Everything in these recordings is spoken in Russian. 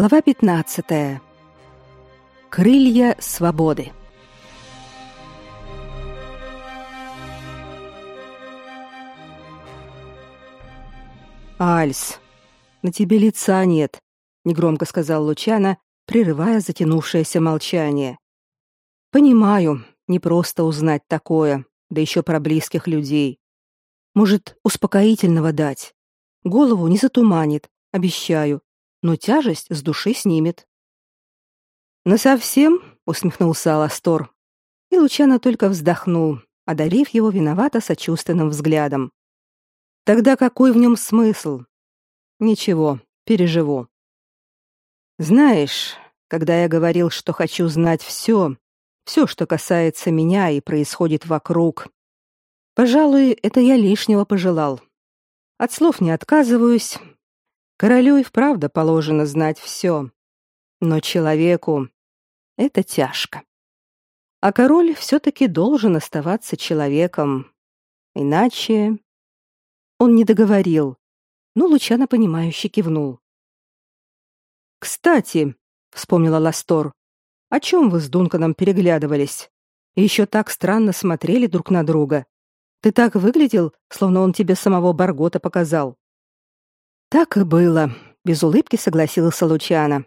Глава 15. Крылья свободы. Альс, на тебе лица нет, негромко сказал Лучана, прерывая затянувшееся молчание. Понимаю, не просто узнать такое, да еще про близких людей. Может, успокоительного дать. Голову не затуманит, обещаю но тяжесть с души снимет. «На совсем?» — усмехнулся Аластор. И Лучано только вздохнул, одарив его виновато сочувственным взглядом. «Тогда какой в нем смысл?» «Ничего, переживу». «Знаешь, когда я говорил, что хочу знать все, все, что касается меня и происходит вокруг, пожалуй, это я лишнего пожелал. От слов не отказываюсь, Королю и вправду положено знать все, но человеку это тяжко. А король все-таки должен оставаться человеком, иначе... Он не договорил, но Лучано понимающе кивнул. «Кстати», — вспомнила Ластор, — «о чем вы с Дунканом переглядывались? И еще так странно смотрели друг на друга. Ты так выглядел, словно он тебе самого Баргота показал». Так и было, без улыбки согласился Лучано.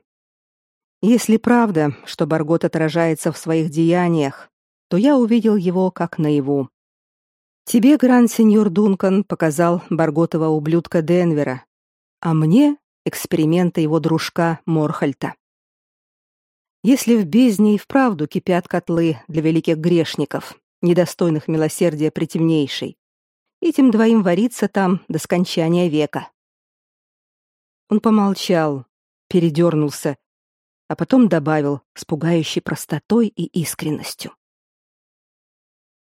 Если правда, что Баргот отражается в своих деяниях, то я увидел его как наяву. Тебе гранд-сеньор Дункан показал Барготова ублюдка Денвера, а мне эксперименты его дружка Морхальта. Если в бездне и вправду кипят котлы для великих грешников, недостойных милосердия притемнейшей, этим двоим вариться там до скончания века. Он помолчал, передернулся, а потом добавил с пугающей простотой и искренностью.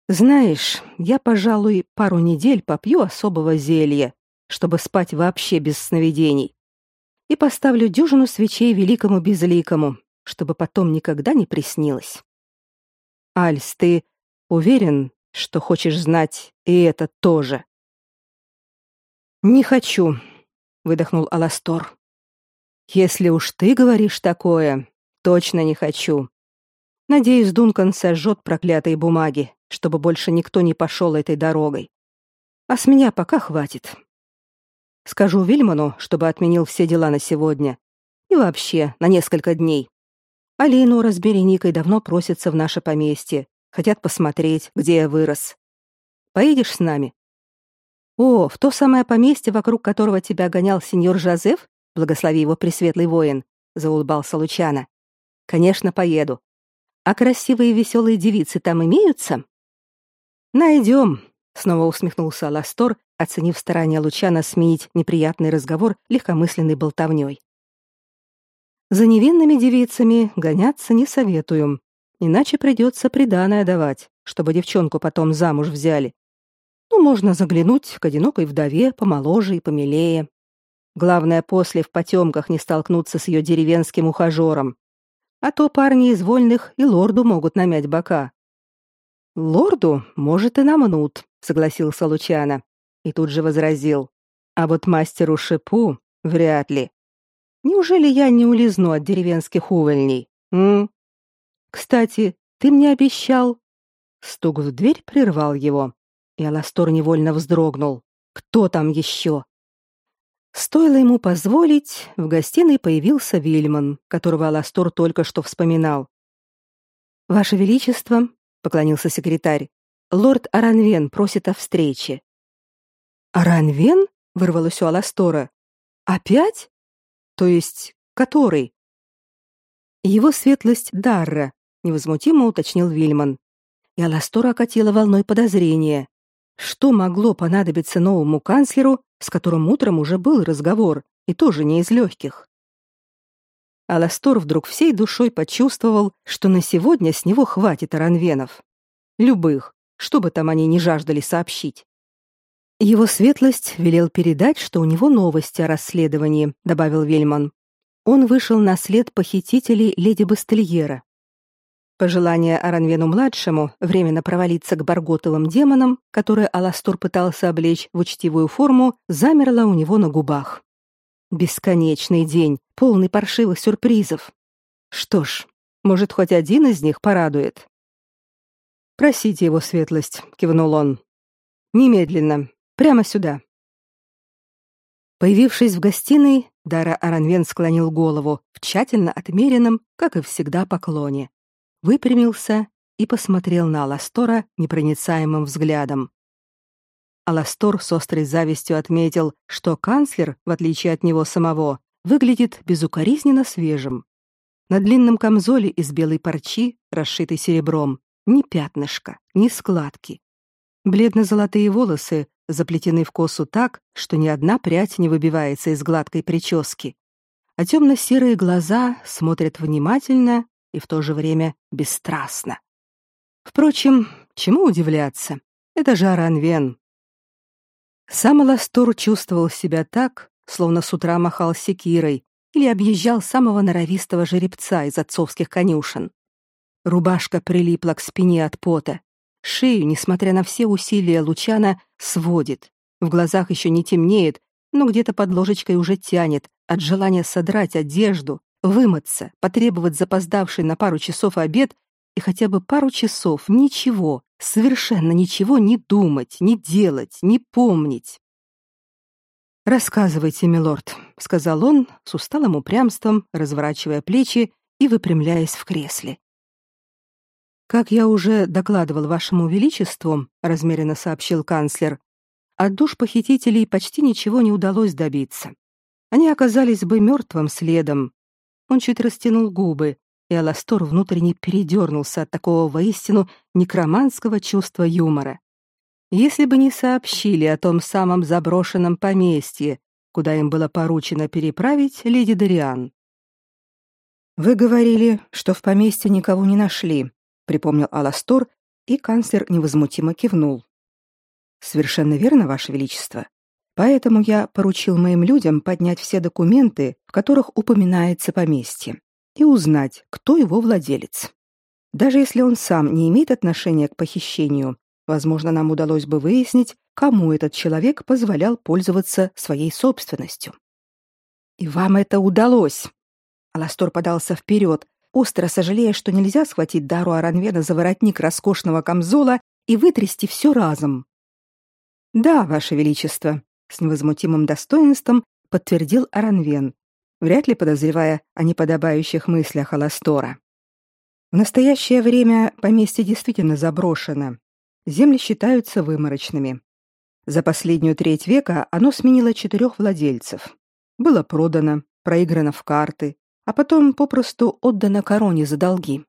Знаешь, я, пожалуй, пару недель попью особого зелья, чтобы спать вообще без сновидений. И поставлю дюжину свечей великому безликому, чтобы потом никогда не приснилось. Альс, ты уверен, что хочешь знать и это тоже? Не хочу, выдохнул Аластор. Если уж ты говоришь такое, точно не хочу. Надеюсь, Дункан сожжет проклятые бумаги, чтобы больше никто не пошел этой дорогой. А с меня пока хватит. Скажу Вильману, чтобы отменил все дела на сегодня. И вообще, на несколько дней. Алину с Береникой давно просятся в наше поместье. Хотят посмотреть, где я вырос. Поедешь с нами? О, в то самое поместье, вокруг которого тебя гонял сеньор Жозеф, благослови его пресветлый воин, заулыбался Лучана. Конечно, поеду. А красивые и веселые девицы там имеются? Найдем, снова усмехнулся Ластор, оценив старание Лучана сменить неприятный разговор легкомысленной болтовней. За невинными девицами гоняться не советую, иначе придется приданое давать, чтобы девчонку потом замуж взяли. Ну, можно заглянуть к одинокой вдове, помоложе и помилее. Главное, после в потемках не столкнуться с ее деревенским ухажером. А то парни из вольных и лорду могут намять бока. Лорду, может, и намнут, согласился Лучано. И тут же возразил. А вот мастеру Шипу вряд ли. Неужели я не улизну от деревенских увольней? М? Кстати, ты мне обещал. Стук в дверь прервал его и Аластор невольно вздрогнул. Кто там еще? Стоило ему позволить, в гостиной появился Вильман, которого Аластор только что вспоминал. «Ваше Величество», — поклонился секретарь, — «лорд Аранвен просит о встрече». «Аранвен?» — вырвалось у Аластора. «Опять? То есть, который?» «Его светлость Дарра», — невозмутимо уточнил Вильман. И Аластора окатила волной подозрения. Что могло понадобиться новому канцлеру, с которым утром уже был разговор, и тоже не из легких? Аластор вдруг всей душой почувствовал, что на сегодня с него хватит аранвенов. Любых, что бы там они ни жаждали сообщить. Его светлость велел передать, что у него новости о расследовании, добавил Вельман. Он вышел на след похитителей леди Бастельера. Пожелание Аранвену-младшему временно провалиться к Барготовым демонам, которые Аластор пытался облечь в учтивую форму, замерло у него на губах. Бесконечный день, полный паршивых сюрпризов. Что ж, может, хоть один из них порадует. Просите его светлость, кивнул он. Немедленно, прямо сюда. Появившись в гостиной, Дара Аранвен склонил голову в тщательно отмеренном, как и всегда, поклоне, выпрямился и посмотрел на Аластора непроницаемым взглядом. Аластор с острой завистью отметил, что канцлер, в отличие от него самого, выглядит безукоризненно свежим. На длинном камзоле из белой парчи, расшитой серебром, ни пятнышка, ни складки. Бледно-золотые волосы заплетены в косу так, что ни одна прядь не выбивается из гладкой прически, а темно-серые глаза смотрят внимательно и в то же время бесстрастно. Впрочем, чему удивляться? Это же Аранвен. Сам Аластор чувствовал себя так, словно с утра махал секирой или объезжал самого норовистого жеребца из отцовских конюшен. Рубашка прилипла к спине от пота. Шею, несмотря на все усилия Лучана, сводит. В глазах еще не темнеет, но где-то под ложечкой уже тянет от желания содрать одежду, вымыться, потребовать запоздавший на пару часов обед и хотя бы пару часов ничего, совершенно ничего не думать, не делать, не помнить. «Рассказывайте, милорд», — сказал он с усталым упрямством, разворачивая плечи и выпрямляясь в кресле. «Как я уже докладывал вашему величеству», — размеренно сообщил канцлер, «от душ похитителей почти ничего не удалось добиться. Они оказались бы мертвым следом». Он чуть растянул губы, и Аластор внутренне передернулся от такого воистину некроманского чувства юмора если бы не сообщили о том самом заброшенном поместье, куда им было поручено переправить леди Дариан. Вы говорили, что в поместье никого не нашли, припомнил Аластор, и канцлер невозмутимо кивнул. Совершенно верно, ваше величество. Поэтому я поручил моим людям поднять все документы, в которых упоминается поместье, и узнать, кто его владелец. Даже если он сам не имеет отношения к похищению, Возможно, нам удалось бы выяснить, кому этот человек позволял пользоваться своей собственностью. И вам это удалось. Аластор подался вперед, остро сожалея, что нельзя схватить Дару Аранвена за воротник роскошного камзола и вытрясти все разом. Да, ваше величество, с невозмутимым достоинством подтвердил Аранвен, вряд ли подозревая о неподобающих мыслях Аластора. В настоящее время поместье действительно заброшено, земли считаются выморочными. За последнюю треть века оно сменило четырех владельцев. Было продано, проиграно в карты, а потом попросту отдано короне за долги.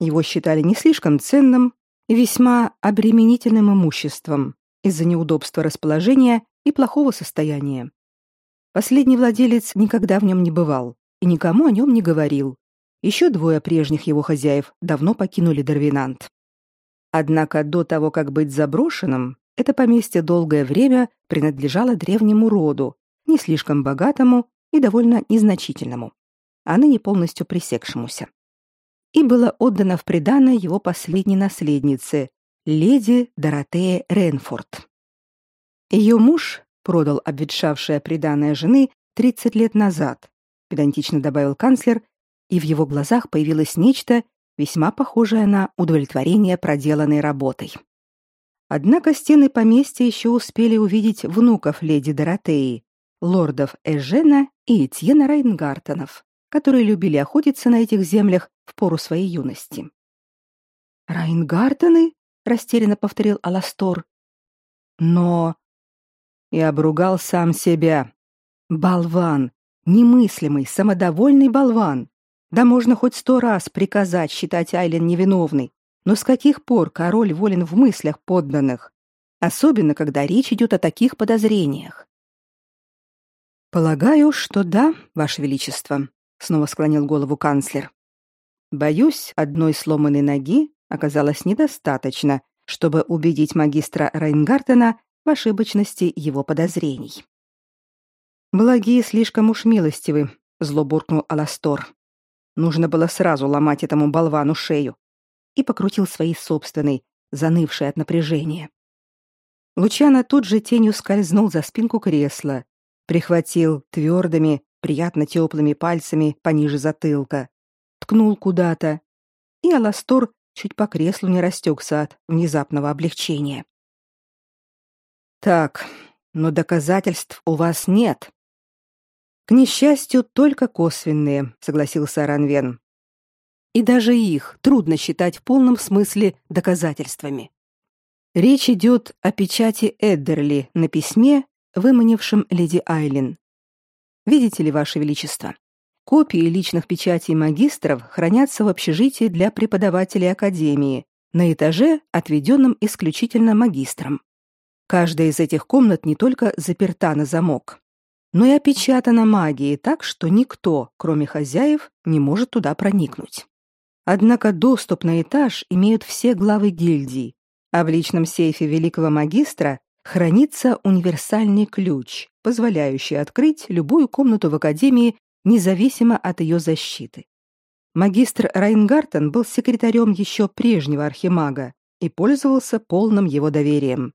Его считали не слишком ценным и весьма обременительным имуществом из-за неудобства расположения и плохого состояния. Последний владелец никогда в нем не бывал и никому о нем не говорил. Еще двое прежних его хозяев давно покинули Дарвинант. Однако до того, как быть заброшенным, это поместье долгое время принадлежало древнему роду, не слишком богатому и довольно незначительному, а ныне полностью пресекшемуся. И было отдано в приданое его последней наследнице, леди Доротее Ренфорд. Ее муж продал обветшавшее приданое жены 30 лет назад, педантично добавил канцлер, и в его глазах появилось нечто, весьма похожее на удовлетворение проделанной работой. Однако стены поместья еще успели увидеть внуков леди Доротеи, лордов Эжена и Этьена Райнгартенов, которые любили охотиться на этих землях в пору своей юности. «Райнгартены?» — растерянно повторил Аластор. «Но...» И обругал сам себя. «Болван! Немыслимый, самодовольный болван! Да можно хоть сто раз приказать считать Айлен невиновной, но с каких пор король волен в мыслях подданных? Особенно, когда речь идет о таких подозрениях. Полагаю, что да, ваше величество, снова склонил голову канцлер. Боюсь, одной сломанной ноги оказалось недостаточно, чтобы убедить магистра Райнгартена в ошибочности его подозрений. Благие слишком уж милостивы, зло буркнул Аластор. Нужно было сразу ломать этому болвану шею. И покрутил своей собственной, занывшей от напряжения. Лучано тут же тенью скользнул за спинку кресла, прихватил твердыми, приятно теплыми пальцами пониже затылка, ткнул куда-то, и Аластор чуть по креслу не растекся от внезапного облегчения. Так, но доказательств у вас нет. К несчастью, только косвенные, согласился Ранвен. И даже их трудно считать в полном смысле доказательствами. Речь идет о печати Эддерли на письме, выманившем леди Айлин. Видите ли, ваше величество, копии личных печатей магистров хранятся в общежитии для преподавателей академии, на этаже, отведенном исключительно магистрам. Каждая из этих комнат не только заперта на замок, но и опечатана магией так, что никто, кроме хозяев, не может туда проникнуть. Однако доступ на этаж имеют все главы гильдий, а в личном сейфе великого магистра хранится универсальный ключ, позволяющий открыть любую комнату в академии независимо от ее защиты. Магистр Райнгартен был секретарем еще прежнего архимага и пользовался полным его доверием.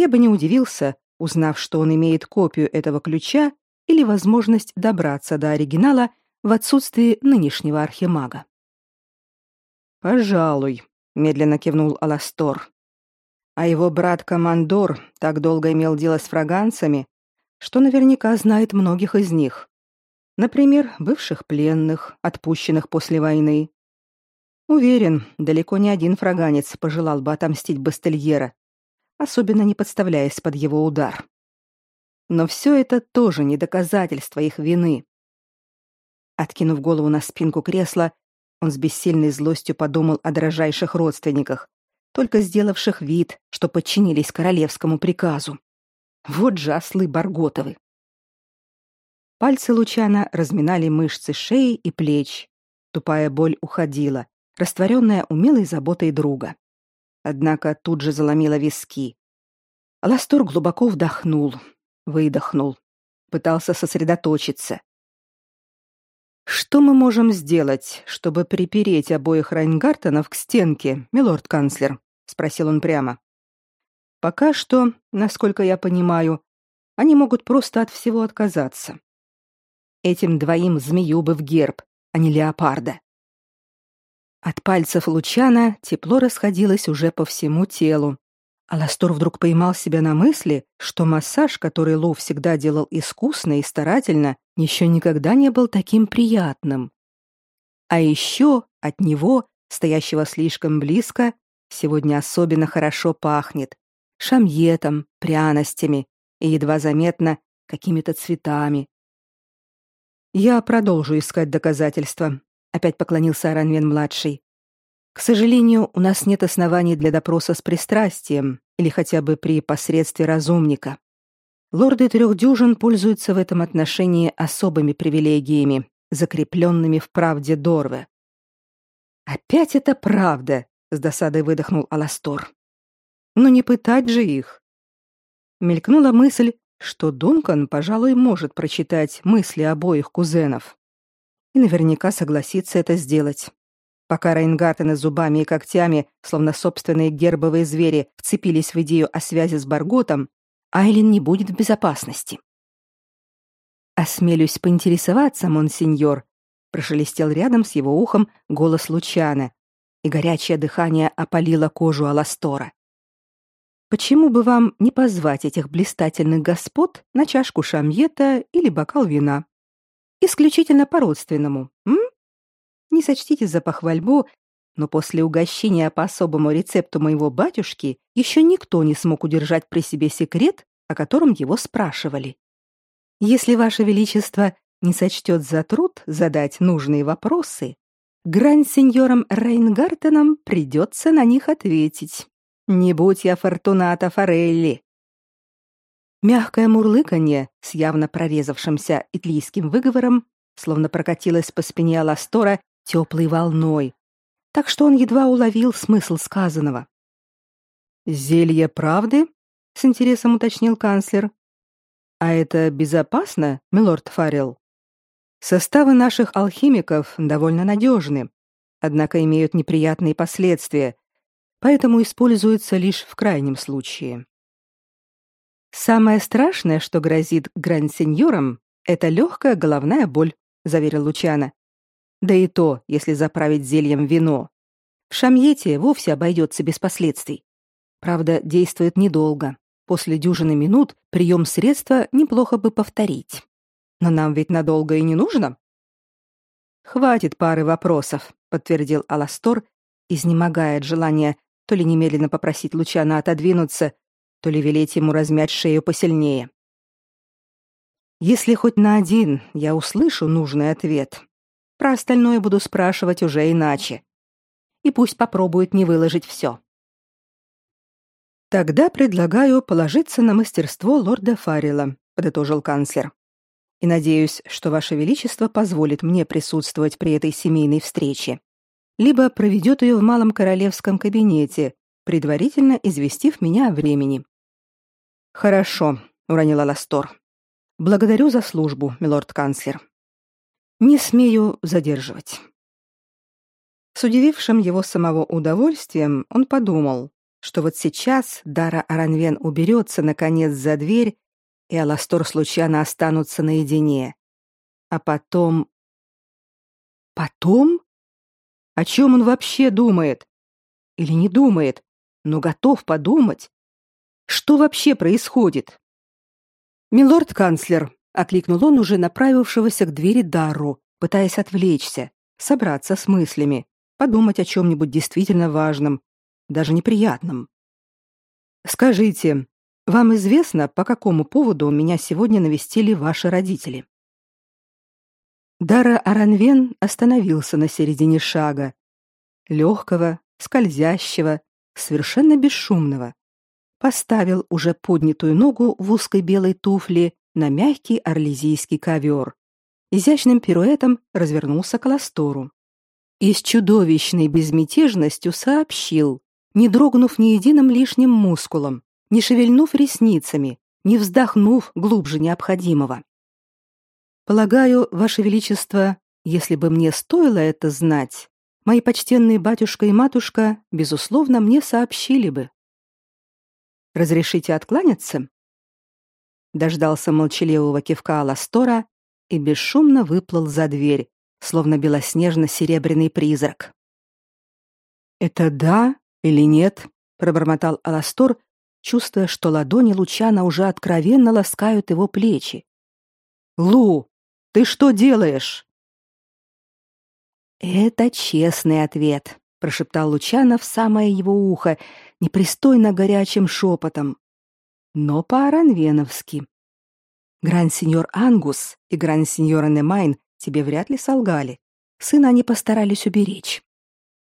Я бы не удивился, узнав, что он имеет копию этого ключа или возможность добраться до оригинала в отсутствии нынешнего архимага. Пожалуй, медленно кивнул Аластор. А его брат Командор так долго имел дело с фраганцами, что наверняка знает многих из них. Например, бывших пленных, отпущенных после войны. Уверен, далеко не один фраганец пожелал бы отомстить Бастельера, особенно не подставляясь под его удар. Но все это тоже не доказательство их вины. Откинув голову на спинку кресла, он с бессильной злостью подумал о дорожайших родственниках, только сделавших вид, что подчинились королевскому приказу. Вот же ослы Барготовы. Пальцы Лучана разминали мышцы шеи и плеч. Тупая боль уходила, растворенная умелой заботой друга однако тут же заломила виски. Ластор глубоко вдохнул, выдохнул, пытался сосредоточиться. Что мы можем сделать, чтобы припереть обоих Райнгартенов к стенке, милорд-канцлер? спросил он прямо. Пока что, насколько я понимаю, они могут просто от всего отказаться. Этим двоим змею бы в герб, а не леопарда. От пальцев Лучана тепло расходилось уже по всему телу. Аластор вдруг поймал себя на мысли, что массаж, который Лу всегда делал искусно и старательно, еще никогда не был таким приятным. А еще от него, стоящего слишком близко, сегодня особенно хорошо пахнет шамьетом, пряностями и едва заметно какими-то цветами. Я продолжу искать доказательства, опять поклонился Аранвен-младший. К сожалению, у нас нет оснований для допроса с пристрастием или хотя бы при посредстве разумника. Лорды трех дюжин пользуются в этом отношении особыми привилегиями, закрепленными в правде Дорве. Опять это правда, с досадой выдохнул Аластор. Но не пытать же их. Мелькнула мысль, что Дункан, пожалуй, может прочитать мысли обоих кузенов и наверняка согласится это сделать. Пока Рейнгартены зубами и когтями, словно собственные гербовые звери, вцепились в идею о связи с Барготом, Айлин не будет в безопасности. «Осмелюсь поинтересоваться, монсеньор», — прошелестел рядом с его ухом голос Лучана, и горячее дыхание опалило кожу Аластора. «Почему бы вам не позвать этих блистательных господ на чашку шамьета или бокал вина?» Исключительно по-родственному, м? Не сочтите за похвальбу, но после угощения по особому рецепту моего батюшки еще никто не смог удержать при себе секрет, о котором его спрашивали. Если ваше величество не сочтет за труд задать нужные вопросы, гранд-сеньорам Рейнгартенам придется на них ответить. Не будь я Фортуната Форелли. Мягкое мурлыканье с явно прорезавшимся итлийским выговором словно прокатилось по спине Аластора теплой волной, так что он едва уловил смысл сказанного. «Зелье правды?» — с интересом уточнил канцлер. «А это безопасно, милорд Фаррелл?» «Составы наших алхимиков довольно надежны, однако имеют неприятные последствия, поэтому используются лишь в крайнем случае. Самое страшное, что грозит гранд-сеньорам, Это легкая головная боль, заверил Лучана. Да и то, если заправить зельем вино. В шамьете вовсе обойдется без последствий. Правда, действует недолго. После дюжины минут прием средства неплохо бы повторить. Но нам ведь надолго и не нужно. Хватит пары вопросов, подтвердил Аластор, изнемогая от желания то ли немедленно попросить Лучана отодвинуться, то ли велеть ему размять шею посильнее. Если хоть на один я услышу нужный ответ, про остальное буду спрашивать уже иначе. И пусть попробует не выложить все. Тогда предлагаю положиться на мастерство лорда Фаррелла, подытожил канцлер. И надеюсь, что ваше величество позволит мне присутствовать при этой семейной встрече, либо проведет ее в малом королевском кабинете, предварительно известив меня о времени. Хорошо, уронила Ластор. Благодарю за службу, милорд-канцлер. Не смею задерживать. С удивившим его самого удовольствием он подумал, что вот сейчас Дара Аранвен уберется наконец за дверь, и Аластор с Лучано останутся наедине. А потом... Потом? О чем он вообще думает? Или не думает, но готов подумать? Что вообще происходит? «Милорд-канцлер», — окликнул он уже направившегося к двери Дарру, пытаясь отвлечься, собраться с мыслями, подумать о чем-нибудь действительно важном, даже неприятном. «Скажите, вам известно, по какому поводу меня сегодня навестили ваши родители?» Дара Аранвен остановился на середине шага, легкого, скользящего, совершенно бесшумного поставил уже поднятую ногу в узкой белой туфле на мягкий орлезийский ковер. Изящным пируэтом развернулся к Ластору. И с чудовищной безмятежностью сообщил, не дрогнув ни единым лишним мускулом, не шевельнув ресницами, не вздохнув глубже необходимого. Полагаю, ваше величество, если бы мне стоило это знать, мои почтенные батюшка и матушка безусловно мне сообщили бы. Разрешите откланяться?» Дождался молчаливого кивка Аластора и бесшумно выплыл за дверь, словно белоснежно-серебряный призрак. «Это да или нет?» — пробормотал Аластор, чувствуя, что ладони Лучана уже откровенно ласкают его плечи. «Лу, ты что делаешь?» «Это честный ответ», — прошептал Лучана в самое его ухо, непристойно горячим шепотом, но по-аранвеновски. Гранд-сеньор Ангус и гранд-сеньор Немайн тебе вряд ли солгали. Сына они постарались уберечь.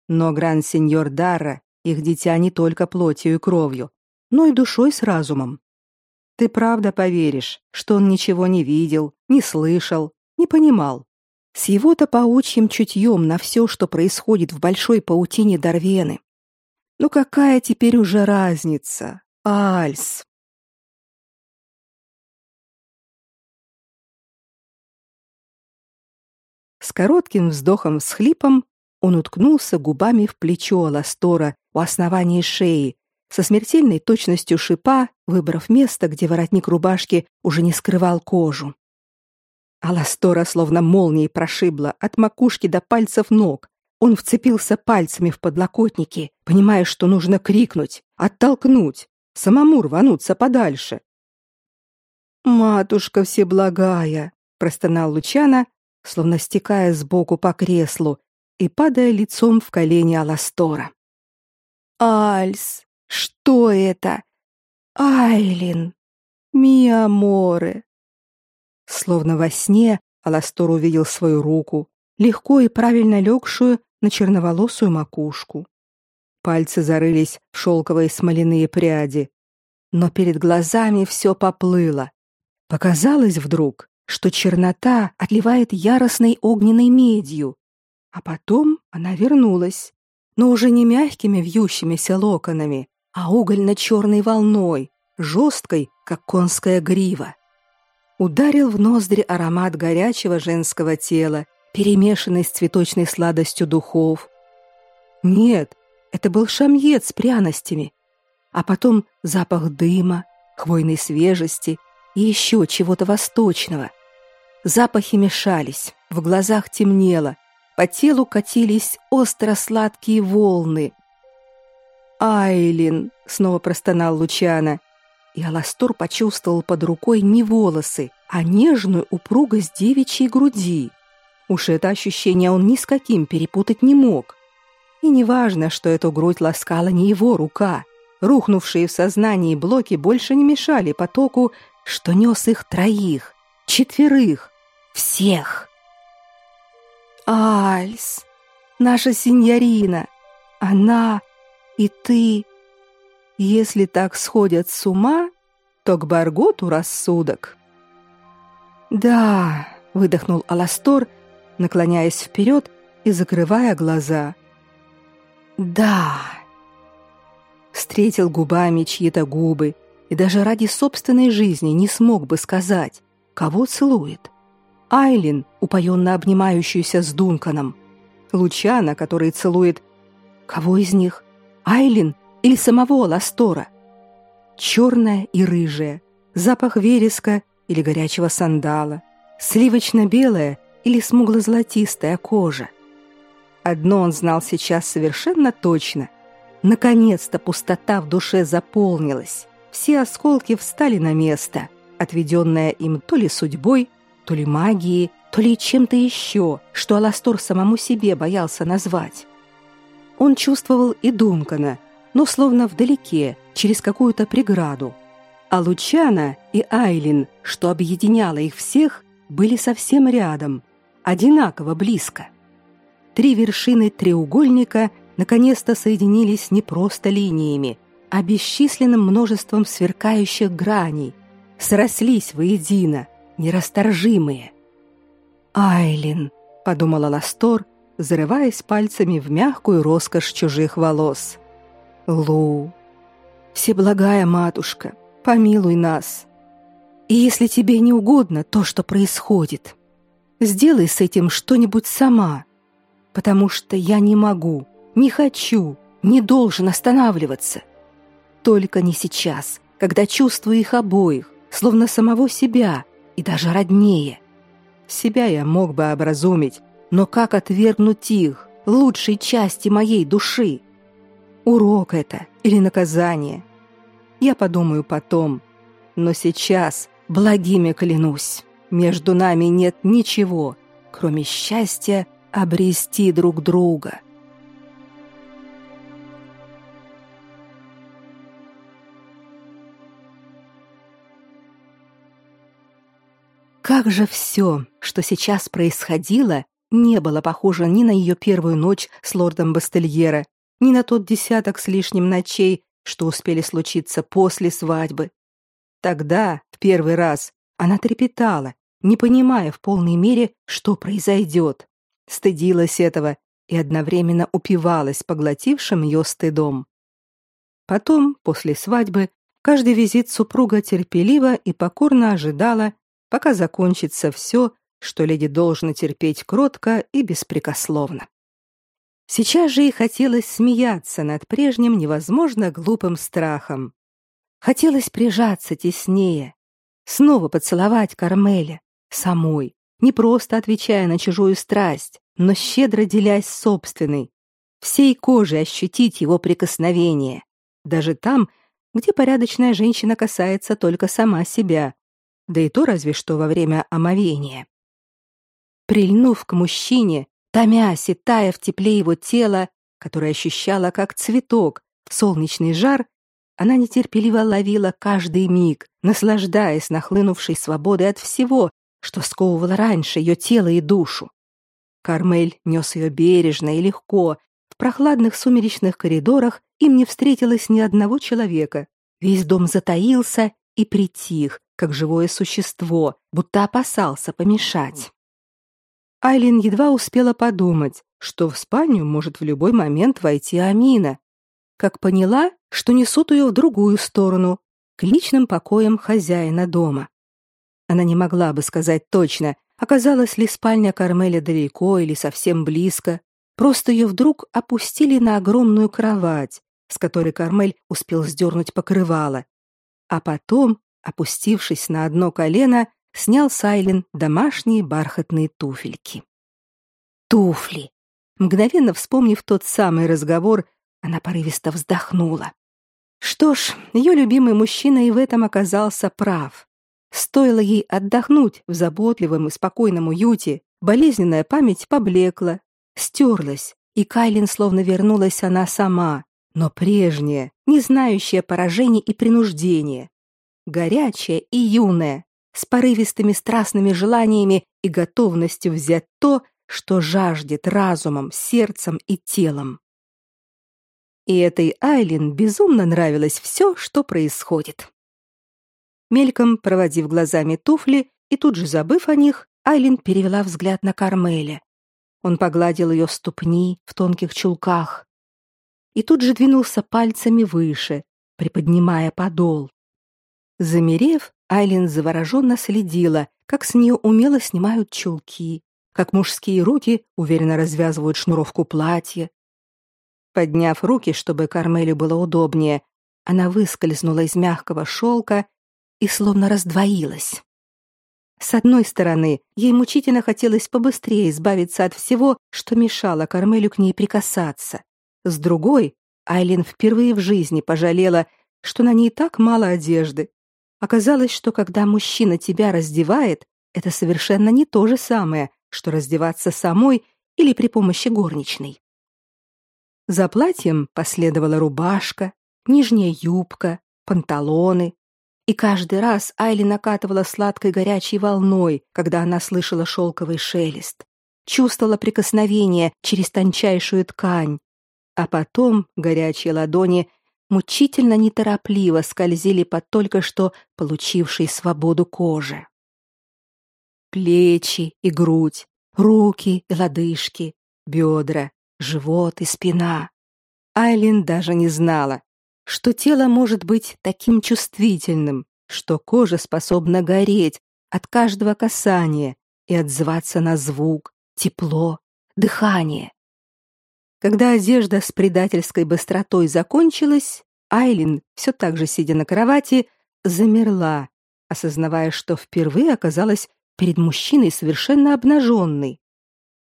Но гранд-сеньор Дарра их дитя не только плотью и кровью, но и душой с разумом. Ты правда поверишь, что он ничего не видел, не слышал, не понимал. С его-то паучьим чутьем на все, что происходит в большой паутине Дарвены. Ну какая теперь уже разница? Альс. С коротким вздохом-всхлипом он уткнулся губами в плечо Ластора у основания шеи, со смертельной точностью шипа, выбрав место, где воротник рубашки уже не скрывал кожу. Аластора словно молнией прошибла от макушки до пальцев ног, он вцепился пальцами в подлокотники, понимая, что нужно крикнуть, оттолкнуть, самому рвануться подальше. «Матушка всеблагая!» — простонал Лучана, словно стекая сбоку по креслу и падая лицом в колени Аластора. «Альс, что это? Айлин! Миаморе!» Словно во сне Аластор увидел свою руку, легко и правильно легшую на черноволосую макушку. Пальцы зарылись в шелковые смоляные пряди, но перед глазами все поплыло. Показалось вдруг, что чернота отливает яростной огненной медью, а потом она вернулась, но уже не мягкими вьющимися локонами, а угольно-черной волной, жесткой, как конская грива. Ударил в ноздри аромат горячего женского тела перемешанный с цветочной сладостью духов. Нет, это был шамьет с пряностями, а потом запах дыма, хвойной свежести и еще чего-то восточного. Запахи мешались, в глазах темнело, по телу катились остро-сладкие волны. «Айлин!» — снова простонал Лучана. И Аластор почувствовал под рукой не волосы, а нежную упругость девичьей груди. Уж это ощущение он ни с каким перепутать не мог. И неважно, что эту грудь ласкала не его рука. Рухнувшие в сознании блоки больше не мешали потоку, что нес их троих, четверых, всех. Альс, наша синьорина, она и ты. Если так сходят с ума, то к Барготу рассудок. Да, выдохнул Аластор, наклоняясь вперед и закрывая глаза. Да. Встретил губами чьи-то губы и даже ради собственной жизни не смог бы сказать, кого целует. Айлин, упоенно обнимающуюся с Дунканом. Лучана, который целует... Кого из них? Айлин или самого Ластора? Черная и рыжая, запах вереска или горячего сандала, сливочно-белая или смугло-золотистая кожа. Одно он знал сейчас совершенно точно. Наконец-то пустота в душе заполнилась. Все осколки встали на место, отведенное им то ли судьбой, то ли магией, то ли чем-то еще, что Аластор самому себе боялся назвать. Он чувствовал и Дункана, но словно вдалеке, через какую-то преграду. А Лучана и Айлин, что объединяло их всех, были совсем рядом, одинаково близко. Три вершины треугольника наконец-то соединились не просто линиями, а бесчисленным множеством сверкающих граней, срослись воедино, нерасторжимые. «Айлин», — подумала Ластор, зарываясь пальцами в мягкую роскошь чужих волос. «Лу, всеблагая матушка, помилуй нас. И если тебе не угодно то, что происходит, сделай с этим что-нибудь сама, потому что я не могу, не хочу, не должен останавливаться. Только не сейчас, когда чувствую их обоих, словно самого себя и даже роднее. Себя я мог бы образумить, но как отвергнуть их, лучшей части моей души? Урок это или наказание? Я подумаю потом, но сейчас благими клянусь, между нами нет ничего, кроме счастья обрести друг друга. Как же все, что сейчас происходило, не было похоже ни на ее первую ночь с лордом Бастельера, ни на тот десяток с лишним ночей, что успели случиться после свадьбы. Тогда, в первый раз, она трепетала, не понимая в полной мере, что произойдет, стыдилась этого и одновременно упивалась поглотившим ее стыдом. Потом, после свадьбы, каждый визит супруга терпеливо и покорно ожидала, пока закончится все, что леди должна терпеть кротко и беспрекословно. Сейчас же ей хотелось смеяться над прежним невозможно глупым страхом. Хотелось прижаться теснее, снова поцеловать Кармеля, самой, не просто отвечая на чужую страсть, но щедро делясь собственной, всей кожей ощутить его прикосновение, даже там, где порядочная женщина касается только сама себя, да и то разве что во время омовения. Прильнув к мужчине, томясь и тая в тепле его тела, которое ощущала как цветок, солнечный жар, она нетерпеливо ловила каждый миг, наслаждаясь нахлынувшей свободой от всего, что сковывало раньше ее тело и душу. Кармель нес ее бережно и легко. В прохладных сумеречных коридорах им не встретилось ни одного человека. Весь дом затаился и притих, как живое существо, будто опасался помешать. Айлин едва успела подумать, что в спальню может в любой момент войти Амина. Как поняла, что несут ее в другую сторону, к личным покоям хозяина дома. Она не могла бы сказать точно, оказалась ли спальня Кармеля далеко или совсем близко. Просто ее вдруг опустили на огромную кровать, с которой Кармель успел сдернуть покрывало. А потом опустившись на одно колено, снял Сайлен домашние бархатные туфельки. Туфли. Мгновенно вспомнив тот самый разговор, она порывисто вздохнула. Что ж, ее любимый мужчина и в этом оказался прав. Стоило ей отдохнуть в заботливом и спокойном уюте, болезненная память поблекла, стерлась, и Кайлин словно вернулась она сама, но прежняя, не знающая поражений и принуждения, горячая и юная, с порывистыми страстными желаниями и готовностью взять то, что жаждет разумом, сердцем и телом. И этой Айлин безумно нравилось все, что происходит. Мельком проводив глазами туфли и тут же забыв о них, Айлин перевела взгляд на Кармеля. Он погладил ее ступни в тонких чулках и тут же двинулся пальцами выше, приподнимая подол. Замерев, Айлин завороженно следила, как с нее умело снимают чулки, как мужские руки уверенно развязывают шнуровку платья. Подняв руки, чтобы Кармелю было удобнее, она выскользнула из мягкого шелка и словно раздвоилась. С одной стороны, ей мучительно хотелось побыстрее избавиться от всего, что мешало Кармелю к ней прикасаться. С другой, Айлин впервые в жизни пожалела, что на ней так мало одежды, Оказалось, что когда мужчина тебя раздевает, это совершенно не то же самое, что раздеваться самой или при помощи горничной. За платьем последовала рубашка, нижняя юбка, панталоны, и каждый раз Айли накатывала сладкой горячей волной, когда она слышала шелковый шелест, чувствовала прикосновение через тончайшую ткань, а потом горячие ладони мучительно неторопливо скользили по только что получившей свободу коже. Плечи и грудь, руки и лодыжки, бедра, живот и спина. Айлин даже не знала, что тело может быть таким чувствительным, что кожа способна гореть от каждого касания и отзываться на звук, тепло, дыхание. Когда одежда с предательской быстротой закончилась, Айлин, все так же сидя на кровати, замерла, осознавая, что впервые оказалась перед мужчиной совершенно обнаженной.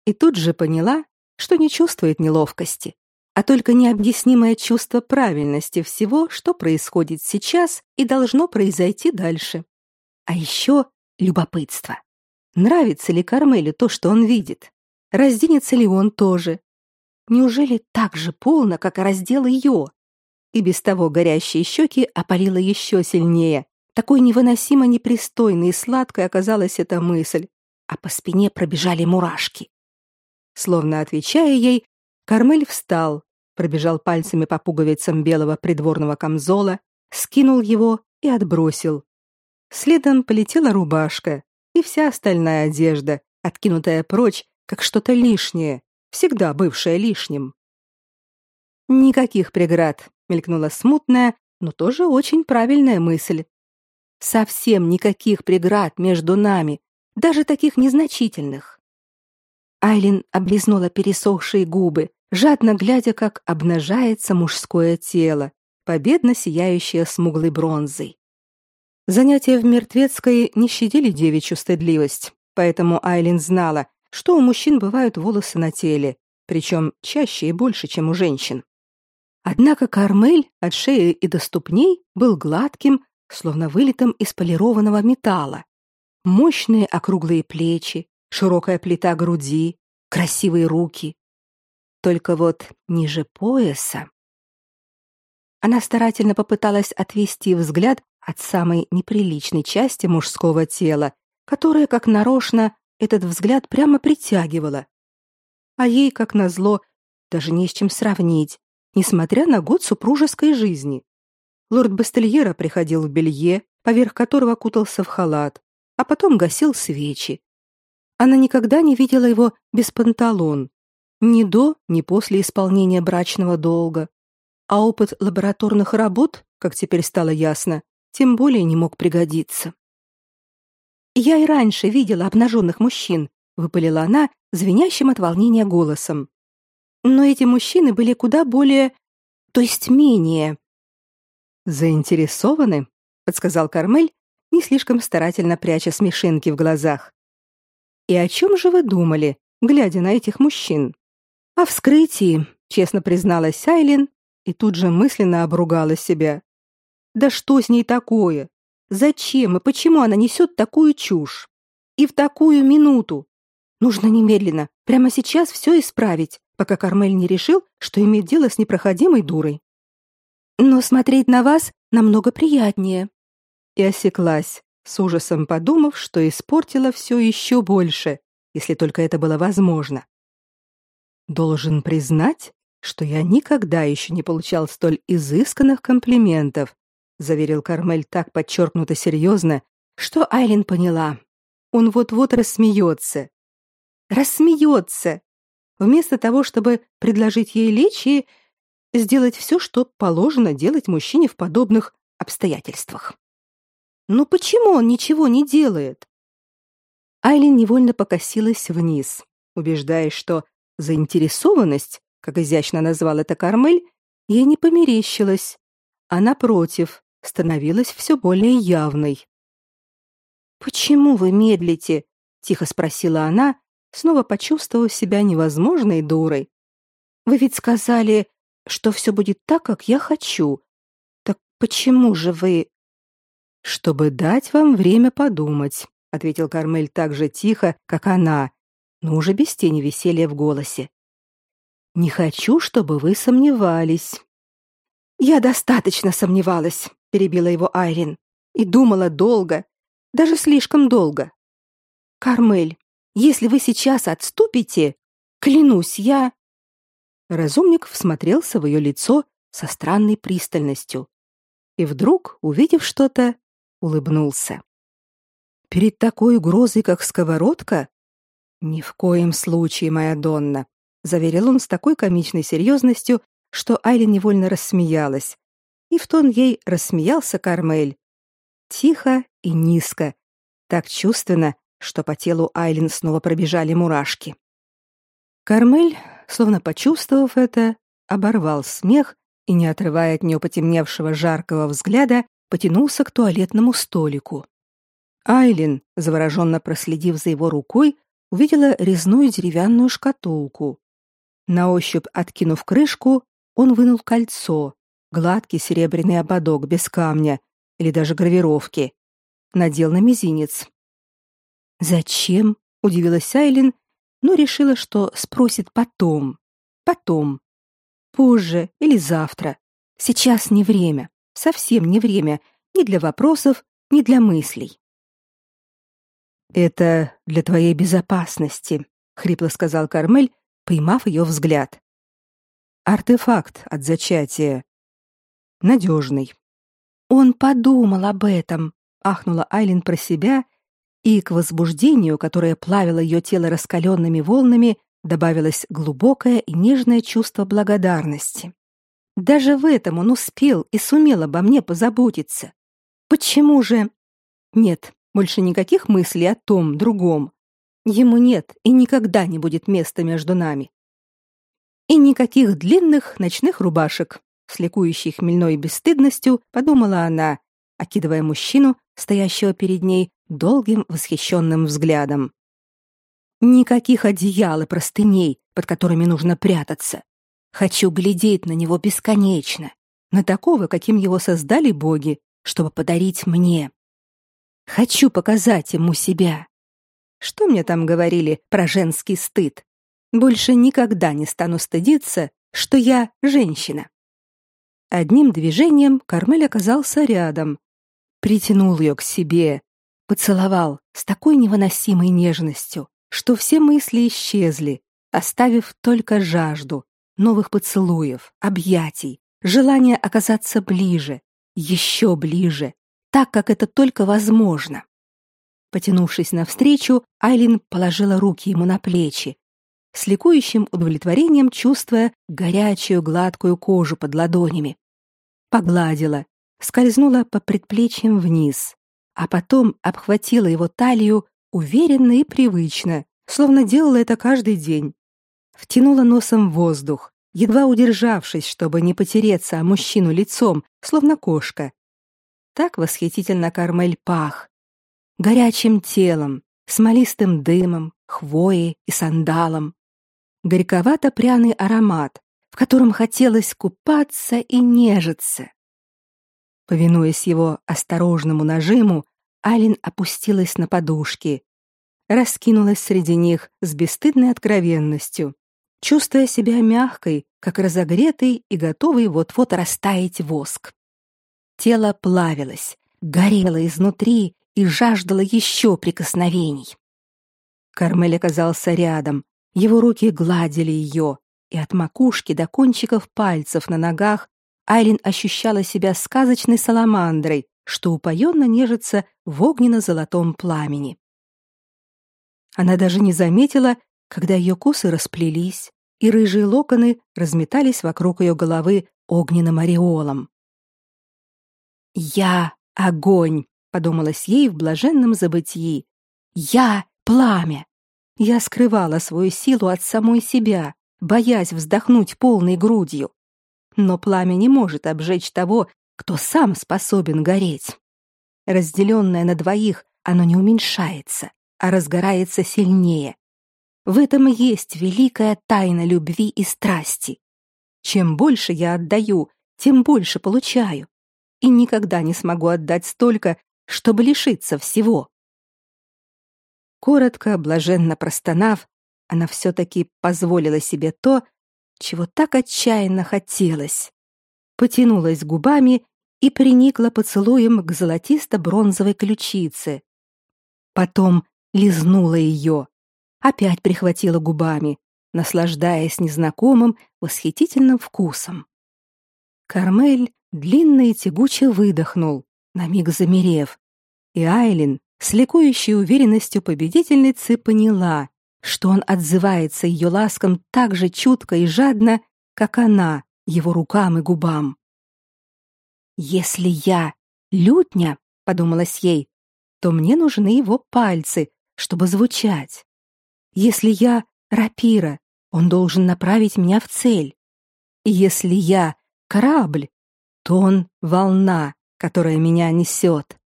И тут же поняла, что не чувствует неловкости, а только необъяснимое чувство правильности всего, что происходит сейчас и должно произойти дальше. А еще любопытство. Нравится ли Кармелю то, что он видит? Разденется ли он тоже? Неужели так же полно, как раздел ее? И без того горящие щеки опалило еще сильнее. Такой невыносимо непристойной и сладкой оказалась эта мысль, а по спине пробежали мурашки. Словно отвечая ей, Кармель встал, пробежал пальцами по пуговицам белого придворного камзола, скинул его и отбросил. Следом полетела рубашка и вся остальная одежда, откинутая прочь, как что-то лишнее, всегда бывшая лишним. Никаких преград, мелькнула смутная, но тоже очень правильная мысль. Совсем никаких преград между нами, даже таких незначительных. Айлин облизнула пересохшие губы, жадно глядя, как обнажается мужское тело, победно сияющее смуглой бронзой. Занятия в мертвецкой не щадили девичью стыдливость, поэтому Айлин знала, что у мужчин бывают волосы на теле, причем чаще и больше, чем у женщин. Однако Кармель от шеи и до ступней был гладким, словно вылитым из полированного металла. Мощные округлые плечи, широкая плита груди, красивые руки. Только вот ниже пояса. Она старательно попыталась отвести взгляд от самой неприличной части мужского тела, которая, как нарочно, этот взгляд прямо притягивала. А ей, как назло, даже не с чем сравнить, несмотря на год супружеской жизни. Лорд Бастельера приходил в белье, поверх которого кутался в халат, а потом гасил свечи. Она никогда не видела его без панталон, ни до, ни после исполнения брачного долга. А опыт лабораторных работ, как теперь стало ясно, тем более не мог пригодиться. «Я и раньше видела обнаженных мужчин», — выпалила она, звенящим от волнения голосом. «Но эти мужчины были куда более... то есть менее...» «Заинтересованы?» — подсказал Кармель не слишком старательно пряча смешинки в глазах. «И о чем же вы думали, глядя на этих мужчин?» «О вскрытии», — честно призналась Айлин и тут же мысленно обругала себя. «Да что с ней такое? Зачем и почему она несет такую чушь? И в такую минуту? Нужно немедленно, прямо сейчас все исправить, пока Кармель не решил, что имеет дело с непроходимой дурой. Но смотреть на вас намного приятнее. И осеклась, с ужасом подумав, что испортила все еще больше, если только это было возможно. Должен признать, что я никогда еще не получал столь изысканных комплиментов, заверил Кармель так подчеркнуто серьезно, что Айлин поняла. Он вот-вот рассмеется. Рассмеется. Вместо того, чтобы предложить ей лечь и сделать все, что положено делать мужчине в подобных обстоятельствах. Но почему он ничего не делает? Айлин невольно покосилась вниз, убеждаясь, что заинтересованность, как изящно назвал это Кармель, ей не померещилась, а напротив, становилась все более явной. Почему вы медлите? тихо спросила она, снова почувствовав себя невозможной дурой. Вы ведь сказали, что все будет так, как я хочу. Так почему же вы чтобы дать вам время подумать, ответил Кармель так же тихо, как она, но уже без тени веселья в голосе. Не хочу, чтобы вы сомневались. Я достаточно сомневалась, перебила его Айрин, и думала долго, даже слишком долго. Кармель, если вы сейчас отступите, клянусь, я Разумник всмотрелся в ее лицо со странной пристальностью и вдруг, увидев что-то, улыбнулся. Перед такой угрозой, как сковородка? Ни в коем случае, моя Донна, заверил он с такой комичной серьезностью, что Айли невольно рассмеялась. И в тон ей рассмеялся Кармель. Тихо и низко, так чувственно, что по телу Айлин снова пробежали мурашки. Кармель, словно почувствовав это, оборвал смех и, не отрывая от нее потемневшего жаркого взгляда, потянулся к туалетному столику. Айлин, завороженно проследив за его рукой, увидела резную деревянную шкатулку. На ощупь откинув крышку, он вынул кольцо, гладкий серебряный ободок без камня или даже гравировки, надел на мизинец. «Зачем?» — удивилась Айлин, но решила, что спросит потом. Потом. Позже или завтра. Сейчас не время совсем не время ни для вопросов, ни для мыслей. Это для твоей безопасности, хрипло сказал Кармель, поймав ее взгляд. Артефакт от зачатия. Надежный. Он подумал об этом, ахнула Айлин про себя, и к возбуждению, которое плавило ее тело раскаленными волнами, добавилось глубокое и нежное чувство благодарности. Даже в этом он успел и сумел обо мне позаботиться. Почему же... Нет, больше никаких мыслей о том, другом. Ему нет и никогда не будет места между нами. И никаких длинных ночных рубашек, с ликующей хмельной бесстыдностью, подумала она, окидывая мужчину, стоящего перед ней, долгим восхищенным взглядом. Никаких одеял и простыней, под которыми нужно прятаться. Хочу глядеть на него бесконечно, на такого, каким его создали боги, чтобы подарить мне. Хочу показать ему себя. Что мне там говорили про женский стыд? Больше никогда не стану стыдиться, что я женщина. Одним движением Кармель оказался рядом, притянул ее к себе, поцеловал с такой невыносимой нежностью, что все мысли исчезли, оставив только жажду, новых поцелуев, объятий, желание оказаться ближе, еще ближе, так, как это только возможно. Потянувшись навстречу, Айлин положила руки ему на плечи, с ликующим удовлетворением чувствуя горячую гладкую кожу под ладонями. Погладила, скользнула по предплечьям вниз, а потом обхватила его талию уверенно и привычно, словно делала это каждый день. Втянула носом воздух, едва удержавшись, чтобы не потереться о мужчину лицом, словно кошка. Так восхитительно Кармель пах. Горячим телом, смолистым дымом, хвоей и сандалом. Горьковато-пряный аромат, в котором хотелось купаться и нежиться. Повинуясь его осторожному нажиму, Алин опустилась на подушки, раскинулась среди них с бесстыдной откровенностью, чувствуя себя мягкой, как разогретый и готовый вот-вот растаять воск. Тело плавилось, горело изнутри и жаждало еще прикосновений. Кармель оказался рядом, его руки гладили ее, и от макушки до кончиков пальцев на ногах Айлин ощущала себя сказочной саламандрой, что упоенно нежится в огненно-золотом пламени. Она даже не заметила, когда ее косы расплелись, и рыжие локоны разметались вокруг ее головы огненным ореолом. «Я — огонь!» — подумалось ей в блаженном забытии. «Я — пламя!» Я скрывала свою силу от самой себя, боясь вздохнуть полной грудью. Но пламя не может обжечь того, кто сам способен гореть. Разделенное на двоих, оно не уменьшается, а разгорается сильнее. В этом и есть великая тайна любви и страсти. Чем больше я отдаю, тем больше получаю. И никогда не смогу отдать столько, чтобы лишиться всего. Коротко, блаженно простонав, она все-таки позволила себе то, чего так отчаянно хотелось. Потянулась губами и приникла поцелуем к золотисто-бронзовой ключице. Потом лизнула ее, опять прихватила губами, наслаждаясь незнакомым, восхитительным вкусом. Кармель длинно и тягуче выдохнул, на миг замерев, и Айлин с ликующей уверенностью победительницы поняла, что он отзывается ее ласкам так же чутко и жадно, как она его рукам и губам. «Если я лютня», — подумалось ей, — «то мне нужны его пальцы, чтобы звучать. Если я рапира, он должен направить меня в цель. И если я корабль, то он волна, которая меня несет.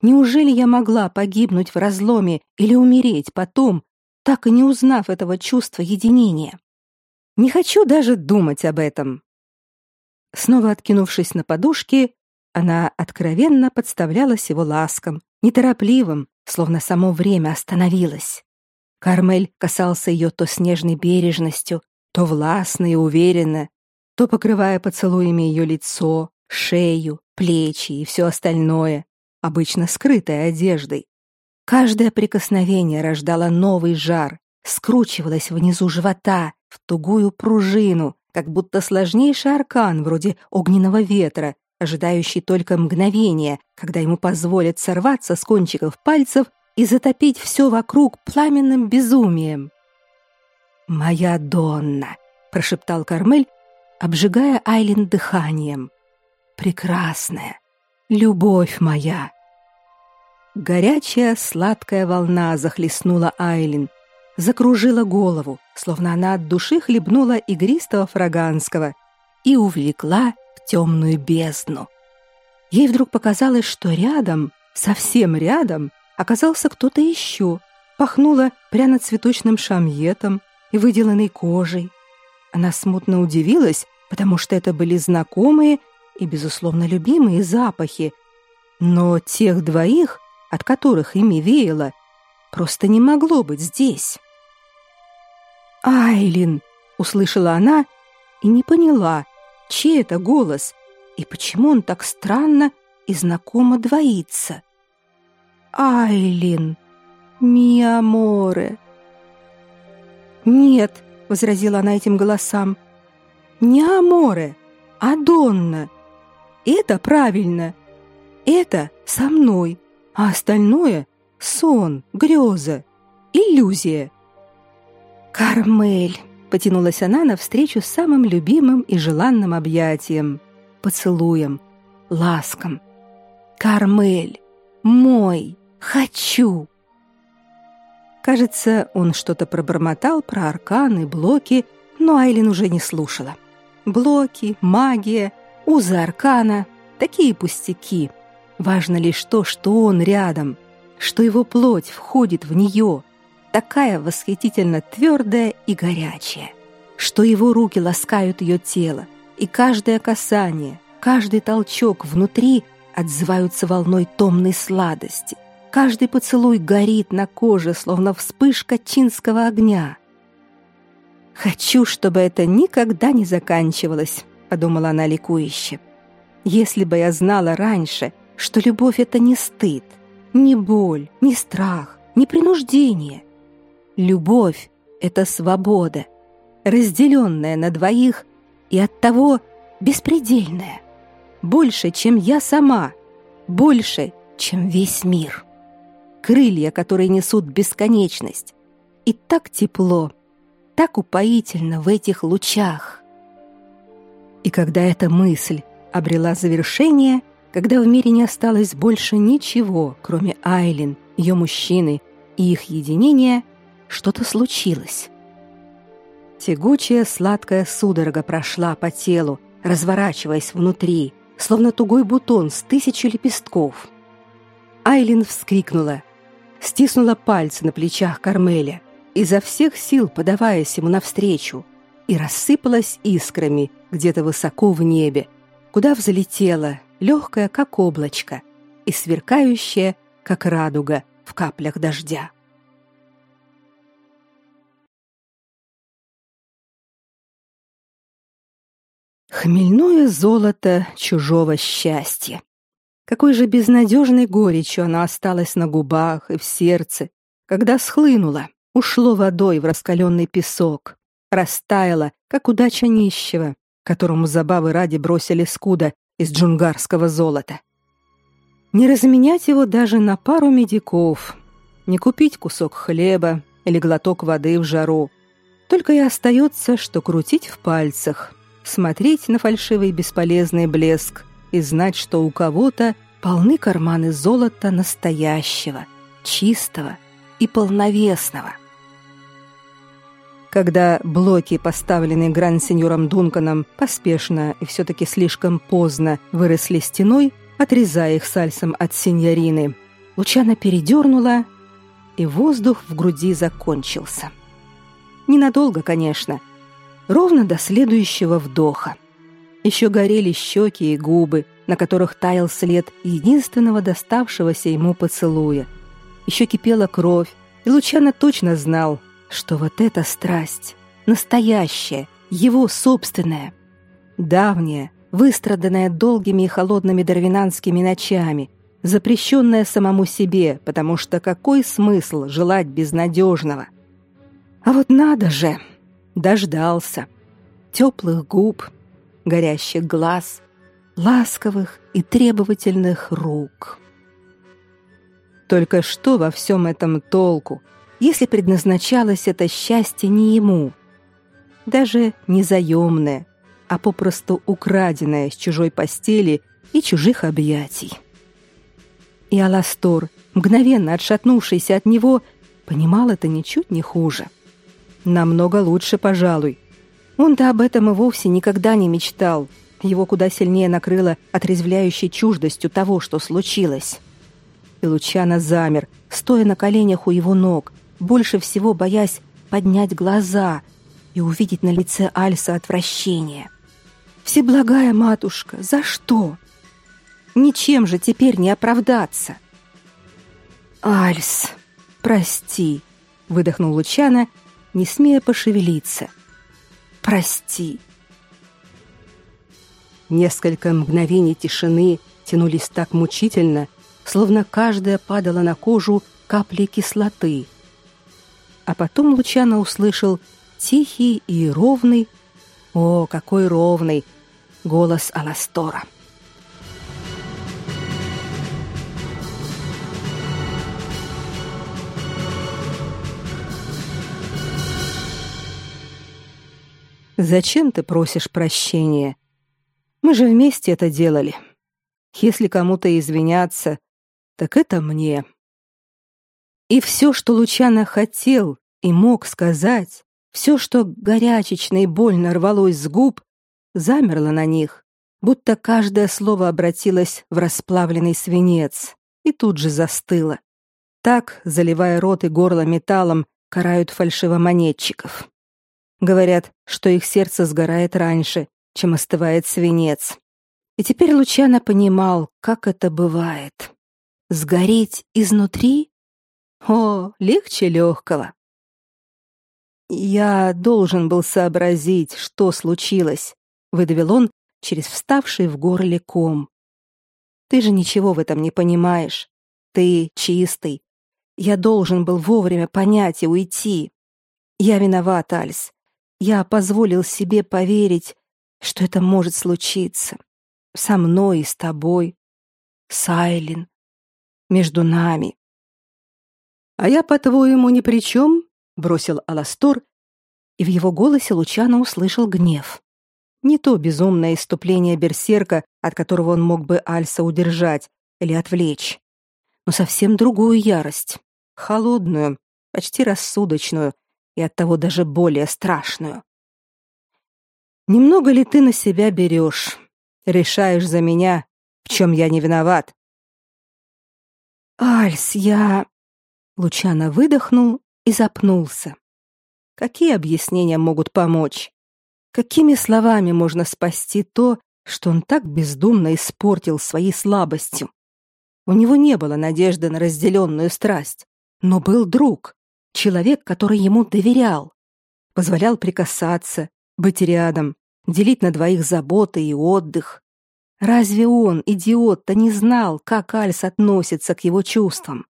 Неужели я могла погибнуть в разломе или умереть потом, так и не узнав этого чувства единения? Не хочу даже думать об этом. Снова откинувшись на подушки, она откровенно подставлялась его ласкам, неторопливым, словно само время остановилось. Кармель касался ее то с нежной бережностью, то властно и уверенно, то покрывая поцелуями ее лицо, шею, плечи и все остальное, обычно скрытой одеждой. Каждое прикосновение рождало новый жар, скручивалось внизу живота в тугую пружину, как будто сложнейший аркан вроде огненного ветра, ожидающий только мгновения, когда ему позволят сорваться с кончиков пальцев и затопить все вокруг пламенным безумием. «Моя Донна!» — прошептал Кармель, обжигая Айлин дыханием. «Прекрасная! Любовь моя!» Горячая, сладкая волна захлестнула Айлин, закружила голову, словно она от души хлебнула игристого фраганского и увлекла в темную бездну. Ей вдруг показалось, что рядом, совсем рядом, оказался кто-то еще. Пахнуло пряно-цветочным шамьетом и выделанной кожей. Она смутно удивилась, потому что это были знакомые и, безусловно, любимые запахи. Но тех двоих, от которых ими веяло, просто не могло быть здесь. «Айлин!» — услышала она и не поняла, чей это голос и почему он так странно и знакомо двоится. «Айлин! Миаморе!» «Нет!» — возразила она этим голосам. «Не Аморе, а Донна!» Это правильно. Это со мной, а остальное — сон, греза, иллюзия. «Кармель!» — потянулась она навстречу самым любимым и желанным объятиям, поцелуем, ласкам. «Кармель! Мой! Хочу!» Кажется, он что-то пробормотал про арканы, блоки, но Айлин уже не слушала. Блоки, магия, узы аркана — такие пустяки. Важно лишь то, что он рядом, что его плоть входит в нее, такая восхитительно твердая и горячая, что его руки ласкают ее тело, и каждое касание, каждый толчок внутри отзываются волной томной сладости. Каждый поцелуй горит на коже, словно вспышка чинского огня. «Хочу, чтобы это никогда не заканчивалось», — подумала она ликующе. «Если бы я знала раньше, что любовь — это не стыд, не боль, не страх, не принуждение. Любовь — это свобода, разделенная на двоих и оттого беспредельная, больше, чем я сама, больше, чем весь мир. Крылья, которые несут бесконечность. И так тепло, так упоительно в этих лучах. И когда эта мысль обрела завершение, когда в мире не осталось больше ничего, кроме Айлин, ее мужчины и их единения, что-то случилось. Тягучая сладкая судорога прошла по телу, разворачиваясь внутри, словно тугой бутон с тысячей лепестков. Айлин вскрикнула, стиснула пальцы на плечах Кармеля, изо всех сил подаваясь ему навстречу, и рассыпалась искрами где-то высоко в небе, куда взлетела, легкая, как облачко, и сверкающая, как радуга в каплях дождя. Хмельное золото чужого счастья. Какой же безнадежной горечью оно осталось на губах и в сердце, когда схлынуло, ушло водой в раскаленный песок, растаяло, как удача нищего, которому забавы ради бросили скуда из джунгарского золота. Не разменять его даже на пару медиков, не купить кусок хлеба или глоток воды в жару. Только и остается, что крутить в пальцах, смотреть на фальшивый бесполезный блеск и знать, что у кого-то полны карманы золота настоящего, чистого и полновесного. Когда блоки, поставленные гранд-сеньором Дунканом, поспешно и все-таки слишком поздно выросли стеной, отрезая их сальсом от сеньорины, Лучана передернула, и воздух в груди закончился. Ненадолго, конечно, ровно до следующего вдоха. Еще горели щеки и губы, на которых таял след единственного доставшегося ему поцелуя. Еще кипела кровь, и Лучано точно знал, что вот эта страсть, настоящая, его собственная, давняя, выстраданная долгими и холодными дарвинанскими ночами, запрещенная самому себе, потому что какой смысл желать безнадежного? А вот надо же! дождался. Теплых губ, горящих глаз, ласковых и требовательных рук. Только что во всем этом толку, если предназначалось это счастье не ему? Даже не заемное, а попросту украденное с чужой постели и чужих объятий. И Аластор, мгновенно отшатнувшийся от него, понимал это ничуть не хуже. — Намного лучше, пожалуй. Он-то об этом и вовсе никогда не мечтал. Его куда сильнее накрыло отрезвляющей чуждостью того, что случилось. И Лучано замер, стоя на коленях у его ног, больше всего боясь поднять глаза и увидеть на лице Альса отвращение. «Всеблагая матушка, за что? Ничем же теперь не оправдаться!» «Альс, прости!» — выдохнул Лучано не смея пошевелиться. «Прости». Несколько мгновений тишины тянулись так мучительно, словно каждая падала на кожу капли кислоты. А потом Лучано услышал тихий и ровный, о, какой ровный, голос Аластора. Зачем ты просишь прощения? Мы же вместе это делали. Если кому-то извиняться, так это мне. И все, что Лучано хотел и мог сказать, все, что горячечно и больно рвалось с губ, замерло на них, будто каждое слово обратилось в расплавленный свинец и тут же застыло. Так, заливая рот и горло металлом, карают фальшивомонетчиков. Говорят, что их сердце сгорает раньше, чем остывает свинец. И теперь Лучано понимал, как это бывает. Сгореть изнутри? О, легче легкого. Я должен был сообразить, что случилось, выдавил он через вставший в горле ком. Ты же ничего в этом не понимаешь. Ты чистый. Я должен был вовремя понять и уйти. Я виноват, Альс. Я позволил себе поверить, что это может случиться. Со мной и с тобой. Сайлин. Между нами. А я, по-твоему, ни при чем? бросил Аластор, и в его голосе Лучано услышал гнев. Не то безумное иступление берсерка, от которого он мог бы Альса удержать или отвлечь, но совсем другую ярость, холодную, почти рассудочную и оттого даже более страшную. Немного ли ты на себя берешь? Решаешь за меня, в чем я не виноват? Альс, я Лучано выдохнул и запнулся. Какие объяснения могут помочь? Какими словами можно спасти то, что он так бездумно испортил своей слабостью? У него не было надежды на разделенную страсть, но был друг, человек, который ему доверял, позволял прикасаться, быть рядом, делить на двоих заботы и отдых. Разве он, идиот-то, не знал, как Альс относится к его чувствам?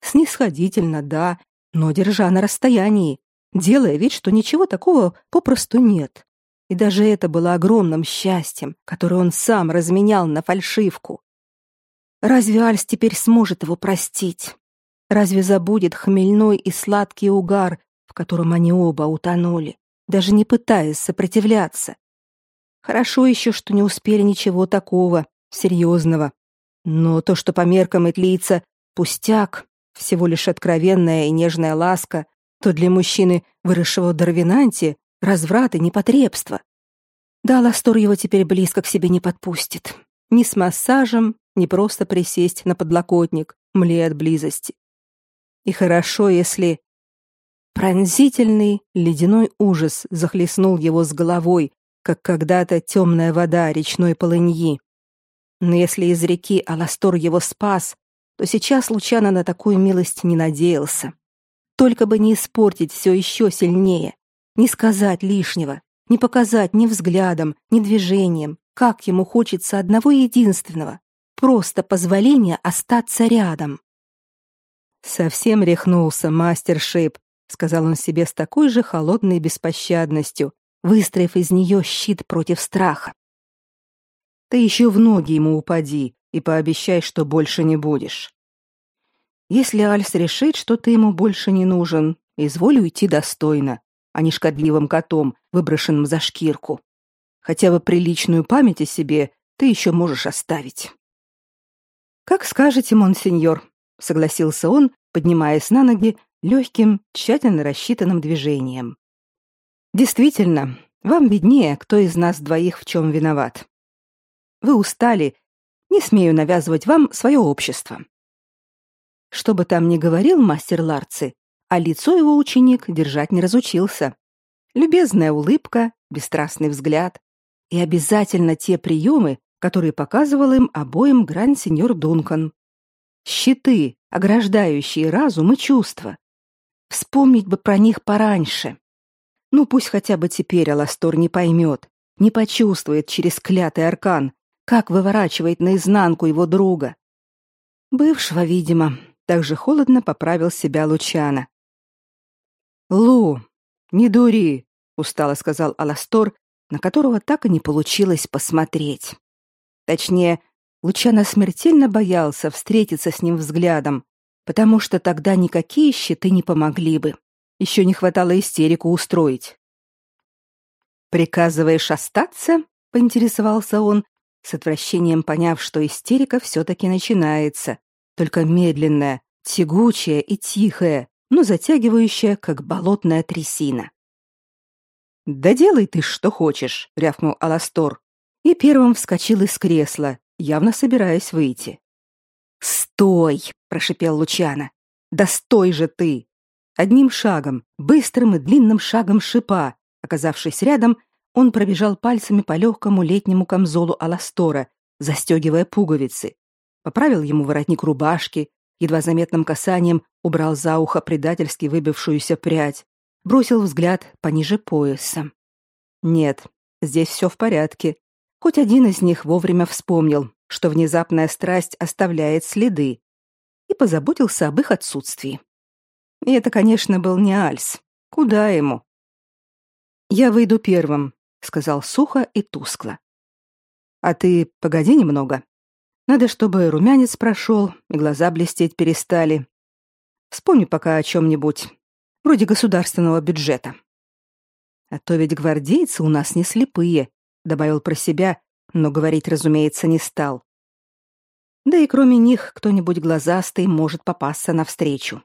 Снисходительно, да, но держа на расстоянии, делая вид, что ничего такого попросту нет. И даже это было огромным счастьем, которое он сам разменял на фальшивку. Разве Альс теперь сможет его простить? Разве забудет хмельной и сладкий угар, в котором они оба утонули, даже не пытаясь сопротивляться? Хорошо еще, что не успели ничего такого, серьезного. Но то, что по меркам Этлийца пустяк, всего лишь откровенная и нежная ласка, то для мужчины, выросшего в Дарвинанте, разврат и непотребство. Да, Ластор его теперь близко к себе не подпустит. Ни с массажем, ни просто присесть на подлокотник, млея от близости. И хорошо, если... Пронзительный ледяной ужас захлестнул его с головой, как когда-то темная вода речной полыньи. Но если из реки Аластор его спас, то сейчас Лучано на такую милость не надеялся. Только бы не испортить все еще сильнее, не сказать лишнего, не показать ни взглядом, ни движением, как ему хочется одного единственного, просто позволения остаться рядом. Совсем рехнулся мастер Шип, сказал он себе с такой же холодной беспощадностью, выстроив из нее щит против страха. Ты еще в ноги ему упади, и пообещай, что больше не будешь. Если Альс решит, что ты ему больше не нужен, изволь уйти достойно, а не шкодливым котом, выброшенным за шкирку. Хотя бы приличную память о себе ты еще можешь оставить. Как скажете, монсеньор, согласился он, поднимаясь на ноги легким, тщательно рассчитанным движением. Действительно, вам виднее, кто из нас двоих в чем виноват. Вы устали не смею навязывать вам свое общество. Что бы там ни говорил мастер Ларци, а лицо его ученик держать не разучился. Любезная улыбка, бесстрастный взгляд и обязательно те приемы, которые показывал им обоим гранд-сеньор Дункан. Щиты, ограждающие разум и чувства. Вспомнить бы про них пораньше. Ну пусть хотя бы теперь Аластор не поймет, не почувствует через клятый аркан, как выворачивает наизнанку его друга. Бывшего, видимо, так же холодно поправил себя Лучана. «Лу, не дури», — устало сказал Аластор, на которого так и не получилось посмотреть. Точнее, Лучано смертельно боялся встретиться с ним взглядом, потому что тогда никакие щиты не помогли бы. Еще не хватало истерику устроить. «Приказываешь остаться?» — поинтересовался он, с отвращением поняв, что истерика все-таки начинается, только медленная, тягучая и тихая, но затягивающая, как болотная трясина. «Да делай ты, что хочешь», — рявкнул Аластор. и первым вскочил из кресла, явно собираясь выйти. "Стой!" прошипел Лучано. "Да стой же ты!" Одним шагом, быстрым и длинным шагом шипа, оказавшись рядом, он пробежал пальцами по легкому летнему камзолу Аластора, застегивая пуговицы. Поправил ему воротник рубашки, едва заметным касанием убрал за ухо предательски выбившуюся прядь, бросил взгляд пониже пояса. Нет, здесь все в порядке. Хоть один из них вовремя вспомнил, что внезапная страсть оставляет следы, и позаботился об их отсутствии. И это, конечно, был не Альс. Куда ему? Я выйду первым, сказал сухо и тускло. А ты погоди немного. Надо, чтобы румянец прошел и глаза блестеть перестали. Вспомни пока о чем нибудь вроде государственного бюджета. А то ведь гвардейцы у нас не слепые, добавил про себя, но говорить, разумеется, не стал. Да и кроме них кто-нибудь глазастый может попасться навстречу.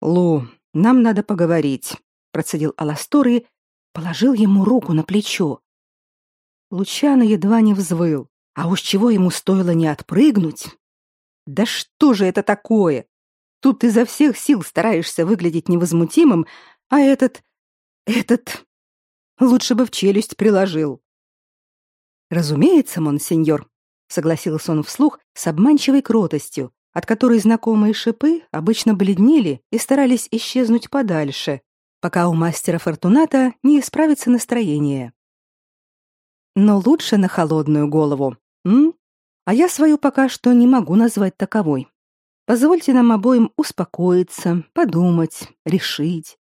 Лу, нам надо поговорить, процедил Аластор и положил ему руку на плечо. Лучано едва не взвыл, а уж чего ему стоило не отпрыгнуть. Да что же это такое? Тут изо всех сил стараешься выглядеть невозмутимым, а этот... этот... Лучше бы в челюсть приложил. Разумеется, монсеньор, согласился он вслух с обманчивой кротостью, от которой знакомые шипы обычно бледнели и старались исчезнуть подальше, пока у мастера Фортуната не исправится настроение. Но лучше на холодную голову. М? А я свою пока что не могу назвать таковой. Позвольте нам обоим успокоиться, подумать, решить.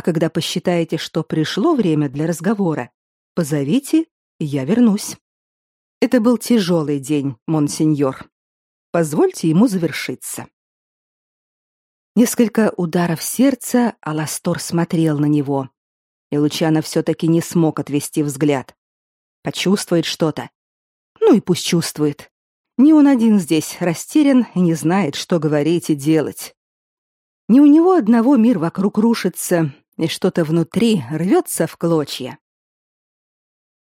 А когда посчитаете, что пришло время для разговора, позовите, и я вернусь. Это был тяжелый день, монсеньор. Позвольте ему завершиться. Несколько ударов сердца, Аластор смотрел на него. И Лучано все-таки не смог отвести взгляд. Почувствует что-то. Ну и пусть чувствует. Не он один здесь растерян и не знает, что говорить и делать. Не у него одного мир вокруг рушится, и что-то внутри рвется в клочья.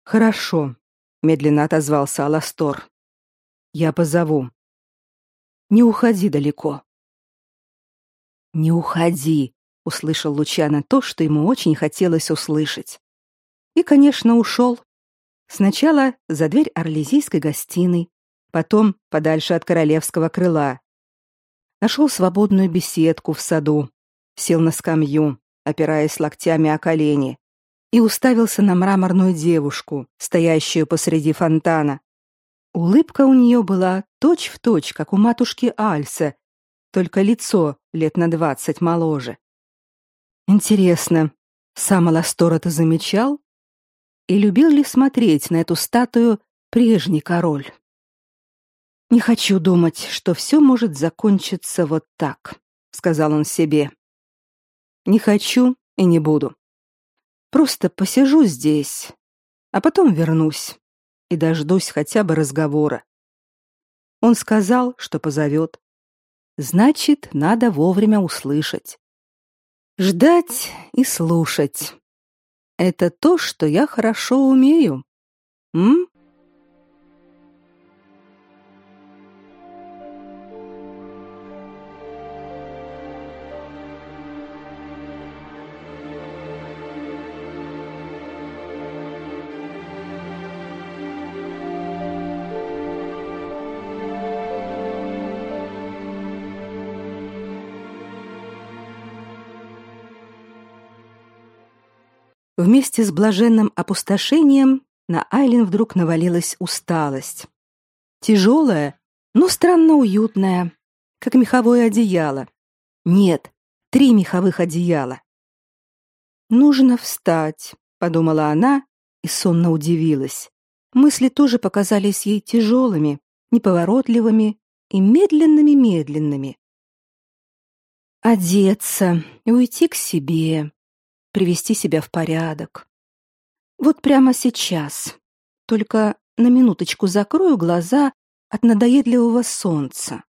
«Хорошо», — медленно отозвался Аластор. «Я позову. Не уходи далеко. Не уходи, услышал Лучано то, что ему очень хотелось услышать. И, конечно, ушел. Сначала за дверь орлезийской гостиной, потом подальше от королевского крыла. Нашел свободную беседку в саду, сел на скамью, опираясь локтями о колени, и уставился на мраморную девушку, стоящую посреди фонтана, Улыбка у нее была точь-в-точь, как у матушки Альса, только лицо лет на двадцать моложе. Интересно, сам Аластор это замечал? И любил ли смотреть на эту статую прежний король? «Не хочу думать, что все может закончиться вот так», — сказал он себе. «Не хочу и не буду. Просто посижу здесь, а потом вернусь и дождусь хотя бы разговора. Он сказал, что позовет. Значит, надо вовремя услышать. Ждать и слушать. Это то, что я хорошо умею. М? Вместе с блаженным опустошением на Айлин вдруг навалилась усталость. Тяжелая, но странно уютная, как меховое одеяло. Нет, три меховых одеяла. Нужно встать, подумала она и сонно удивилась. Мысли тоже показались ей тяжелыми, неповоротливыми и медленными-медленными. Одеться и уйти к себе, привести себя в порядок. Вот прямо сейчас. Только на минуточку закрою глаза от надоедливого солнца.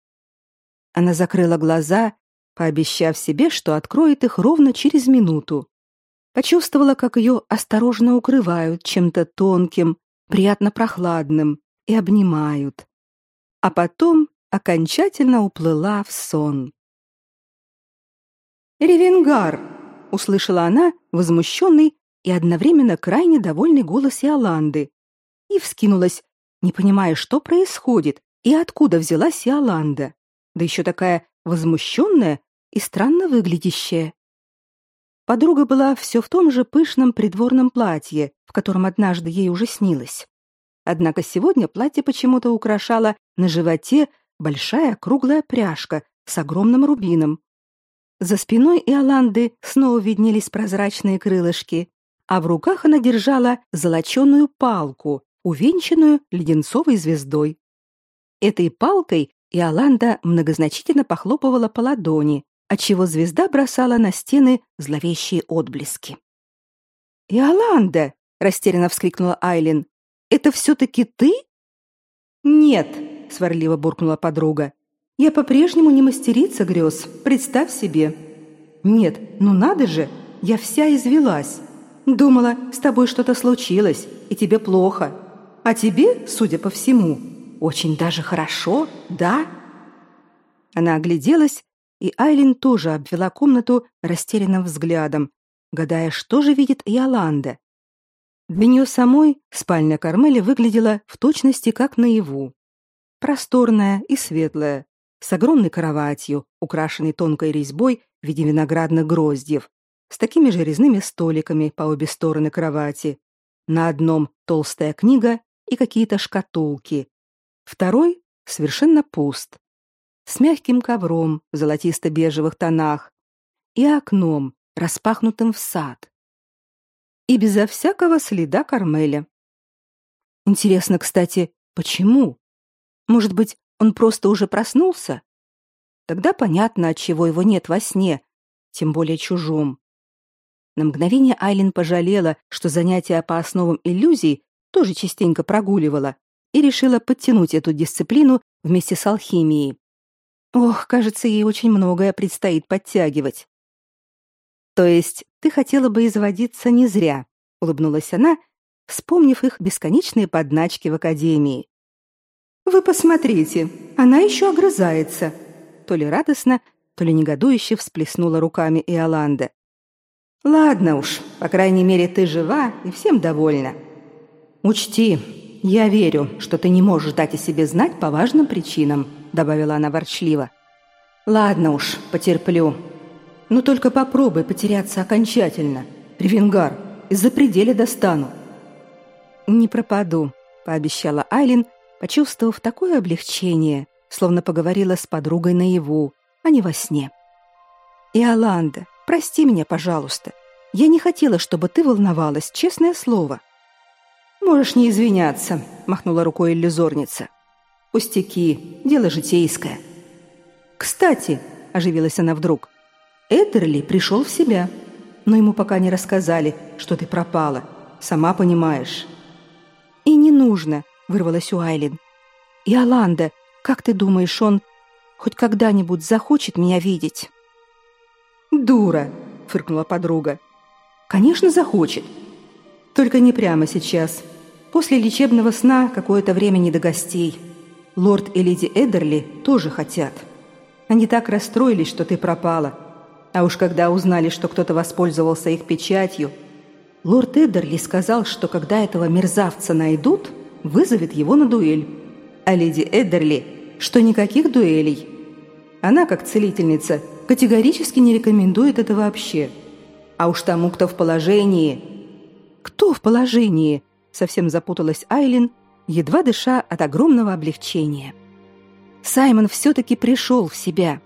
Она закрыла глаза, пообещав себе, что откроет их ровно через минуту. Почувствовала, как ее осторожно укрывают чем-то тонким, приятно прохладным и обнимают. А потом окончательно уплыла в сон. «Ревенгар!» — услышала она возмущенный и одновременно крайне довольный голос Иоланды и вскинулась, не понимая, что происходит и откуда взялась Иоланда, да еще такая возмущенная и странно выглядящая. Подруга была все в том же пышном придворном платье, в котором однажды ей уже снилось. Однако сегодня платье почему-то украшало на животе большая круглая пряжка с огромным рубином. За спиной Иоланды снова виднелись прозрачные крылышки, а в руках она держала золоченую палку, увенчанную леденцовой звездой. Этой палкой Иоланда многозначительно похлопывала по ладони, отчего звезда бросала на стены зловещие отблески. «Иоланда!» — растерянно вскрикнула Айлин. «Это все-таки ты?» «Нет», сварливо буркнула подруга. Я по-прежнему не мастерица грез, представь себе. Нет, ну надо же, я вся извелась. Думала, с тобой что-то случилось, и тебе плохо. А тебе, судя по всему, очень даже хорошо, да? Она огляделась, и Айлин тоже обвела комнату растерянным взглядом, гадая, что же видит Иоланда. Для нее самой спальня Кармели выглядела в точности как наяву просторная и светлая, с огромной кроватью, украшенной тонкой резьбой в виде виноградных гроздьев, с такими же резными столиками по обе стороны кровати. На одном толстая книга и какие-то шкатулки. Второй совершенно пуст. С мягким ковром в золотисто-бежевых тонах и окном, распахнутым в сад. И безо всякого следа Кармеля. Интересно, кстати, почему? Может быть, он просто уже проснулся? Тогда понятно, от чего его нет во сне, тем более чужом. На мгновение Айлин пожалела, что занятия по основам иллюзий тоже частенько прогуливала, и решила подтянуть эту дисциплину вместе с алхимией. Ох, кажется, ей очень многое предстоит подтягивать. То есть ты хотела бы изводиться не зря, улыбнулась она, вспомнив их бесконечные подначки в академии. Вы посмотрите, она еще огрызается. То ли радостно, то ли негодующе всплеснула руками Иоланда. Ладно уж, по крайней мере, ты жива и всем довольна. Учти, я верю, что ты не можешь дать о себе знать по важным причинам, добавила она ворчливо. Ладно уж, потерплю. Но только попробуй потеряться окончательно. Ревенгар, из-за пределя достану. Не пропаду, пообещала Айлин почувствовав такое облегчение, словно поговорила с подругой наяву, а не во сне. «Иоланда, прости меня, пожалуйста. Я не хотела, чтобы ты волновалась, честное слово». «Можешь не извиняться», — махнула рукой иллюзорница. «Пустяки, дело житейское». «Кстати», — оживилась она вдруг, — «Эдерли пришел в себя, но ему пока не рассказали, что ты пропала, сама понимаешь». «И не нужно», вырвалось у Айлин. «Иоланда, как ты думаешь, он хоть когда-нибудь захочет меня видеть?» «Дура!» — фыркнула подруга. «Конечно, захочет. Только не прямо сейчас. После лечебного сна какое-то время не до гостей. Лорд и леди Эдерли тоже хотят. Они так расстроились, что ты пропала. А уж когда узнали, что кто-то воспользовался их печатью, лорд Эдерли сказал, что когда этого мерзавца найдут, вызовет его на дуэль. А леди Эддерли, что никаких дуэлей. Она, как целительница, категорически не рекомендует это вообще. А уж тому, кто в положении... Кто в положении? Совсем запуталась Айлин, едва дыша от огромного облегчения. Саймон все-таки пришел в себя.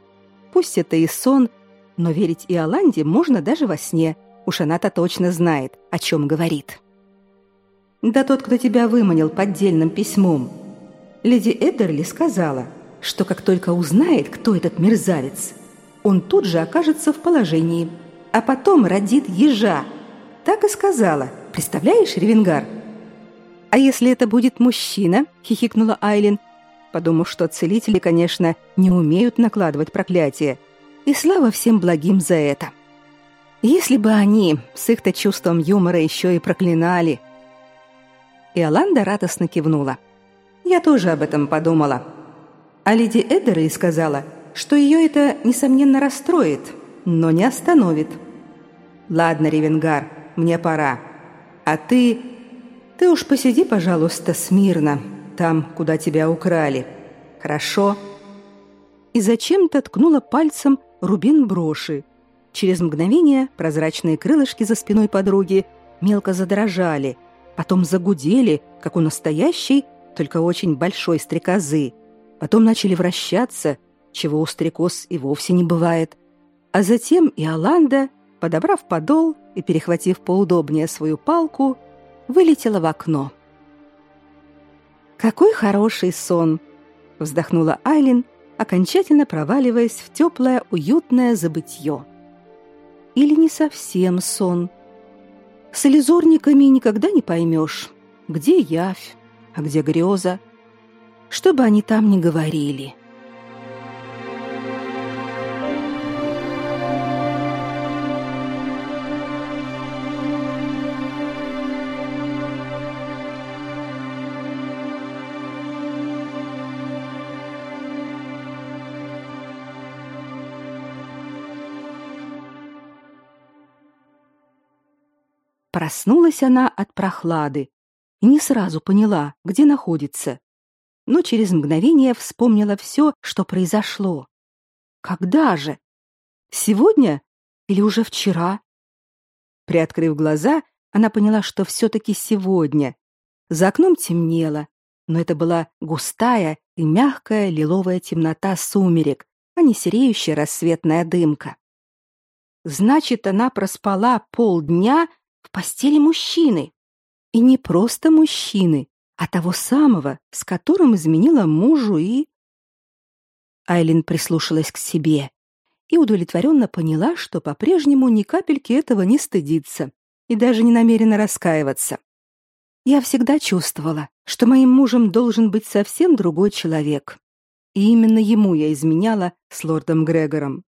Пусть это и сон, но верить Иоланде можно даже во сне. Уж она-то точно знает, о чем говорит. Да тот, кто тебя выманил поддельным письмом. Леди Эдерли сказала, что как только узнает, кто этот мерзавец, он тут же окажется в положении, а потом родит ежа. Так и сказала. Представляешь, Ревенгар? А если это будет мужчина? хихикнула Айлин, подумав, что целители, конечно, не умеют накладывать проклятие. И слава всем благим за это. Если бы они с их-то чувством юмора еще и проклинали, Иоланда радостно кивнула. Я тоже об этом подумала. А леди Эддерли сказала, что ее это, несомненно, расстроит, но не остановит. Ладно, Ревенгар, мне пора. А ты... Ты уж посиди, пожалуйста, смирно, там, куда тебя украли. Хорошо?» И зачем-то ткнула пальцем рубин броши. Через мгновение прозрачные крылышки за спиной подруги мелко задрожали, потом загудели, как у настоящей, только очень большой стрекозы. Потом начали вращаться, чего у стрекоз и вовсе не бывает. А затем и Аланда, подобрав подол и перехватив поудобнее свою палку, вылетела в окно. «Какой хороший сон!» — вздохнула Айлин, окончательно проваливаясь в теплое, уютное забытье. Или не совсем сон. С иллюзорниками никогда не поймешь, где явь, а где греза. Что бы они там ни говорили. Проснулась она от прохлады и не сразу поняла, где находится. Но через мгновение вспомнила все, что произошло. Когда же? Сегодня или уже вчера? Приоткрыв глаза, она поняла, что все-таки сегодня. За окном темнело, но это была густая и мягкая лиловая темнота сумерек, а не сереющая рассветная дымка. Значит, она проспала полдня в постели мужчины. И не просто мужчины, а того самого, с которым изменила мужу и... Айлин прислушалась к себе и удовлетворенно поняла, что по-прежнему ни капельки этого не стыдится и даже не намерена раскаиваться. Я всегда чувствовала, что моим мужем должен быть совсем другой человек. И именно ему я изменяла с лордом Грегором.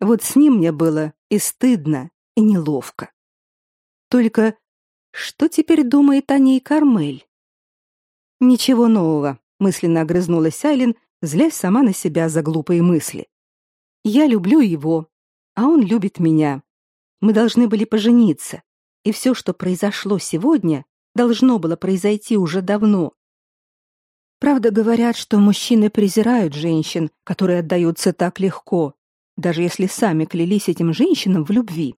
Вот с ним мне было и стыдно, и неловко. Только что теперь думает о ней Кармель? Ничего нового, мысленно огрызнулась Айлин, злясь сама на себя за глупые мысли. Я люблю его, а он любит меня. Мы должны были пожениться, и все, что произошло сегодня, должно было произойти уже давно. Правда, говорят, что мужчины презирают женщин, которые отдаются так легко, даже если сами клялись этим женщинам в любви.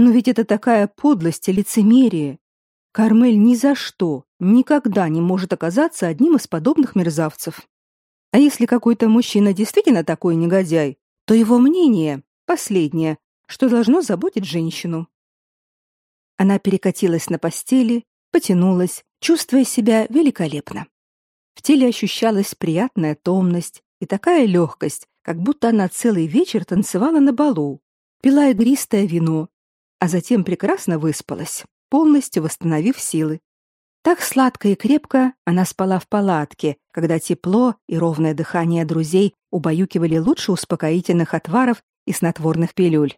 Но ведь это такая подлость и лицемерие. Кармель ни за что, никогда не может оказаться одним из подобных мерзавцев. А если какой-то мужчина действительно такой негодяй, то его мнение последнее, что должно заботить женщину. Она перекатилась на постели, потянулась, чувствуя себя великолепно. В теле ощущалась приятная томность и такая легкость, как будто она целый вечер танцевала на балу, пила игристое вино а затем прекрасно выспалась, полностью восстановив силы. Так сладко и крепко она спала в палатке, когда тепло и ровное дыхание друзей убаюкивали лучше успокоительных отваров и снотворных пилюль.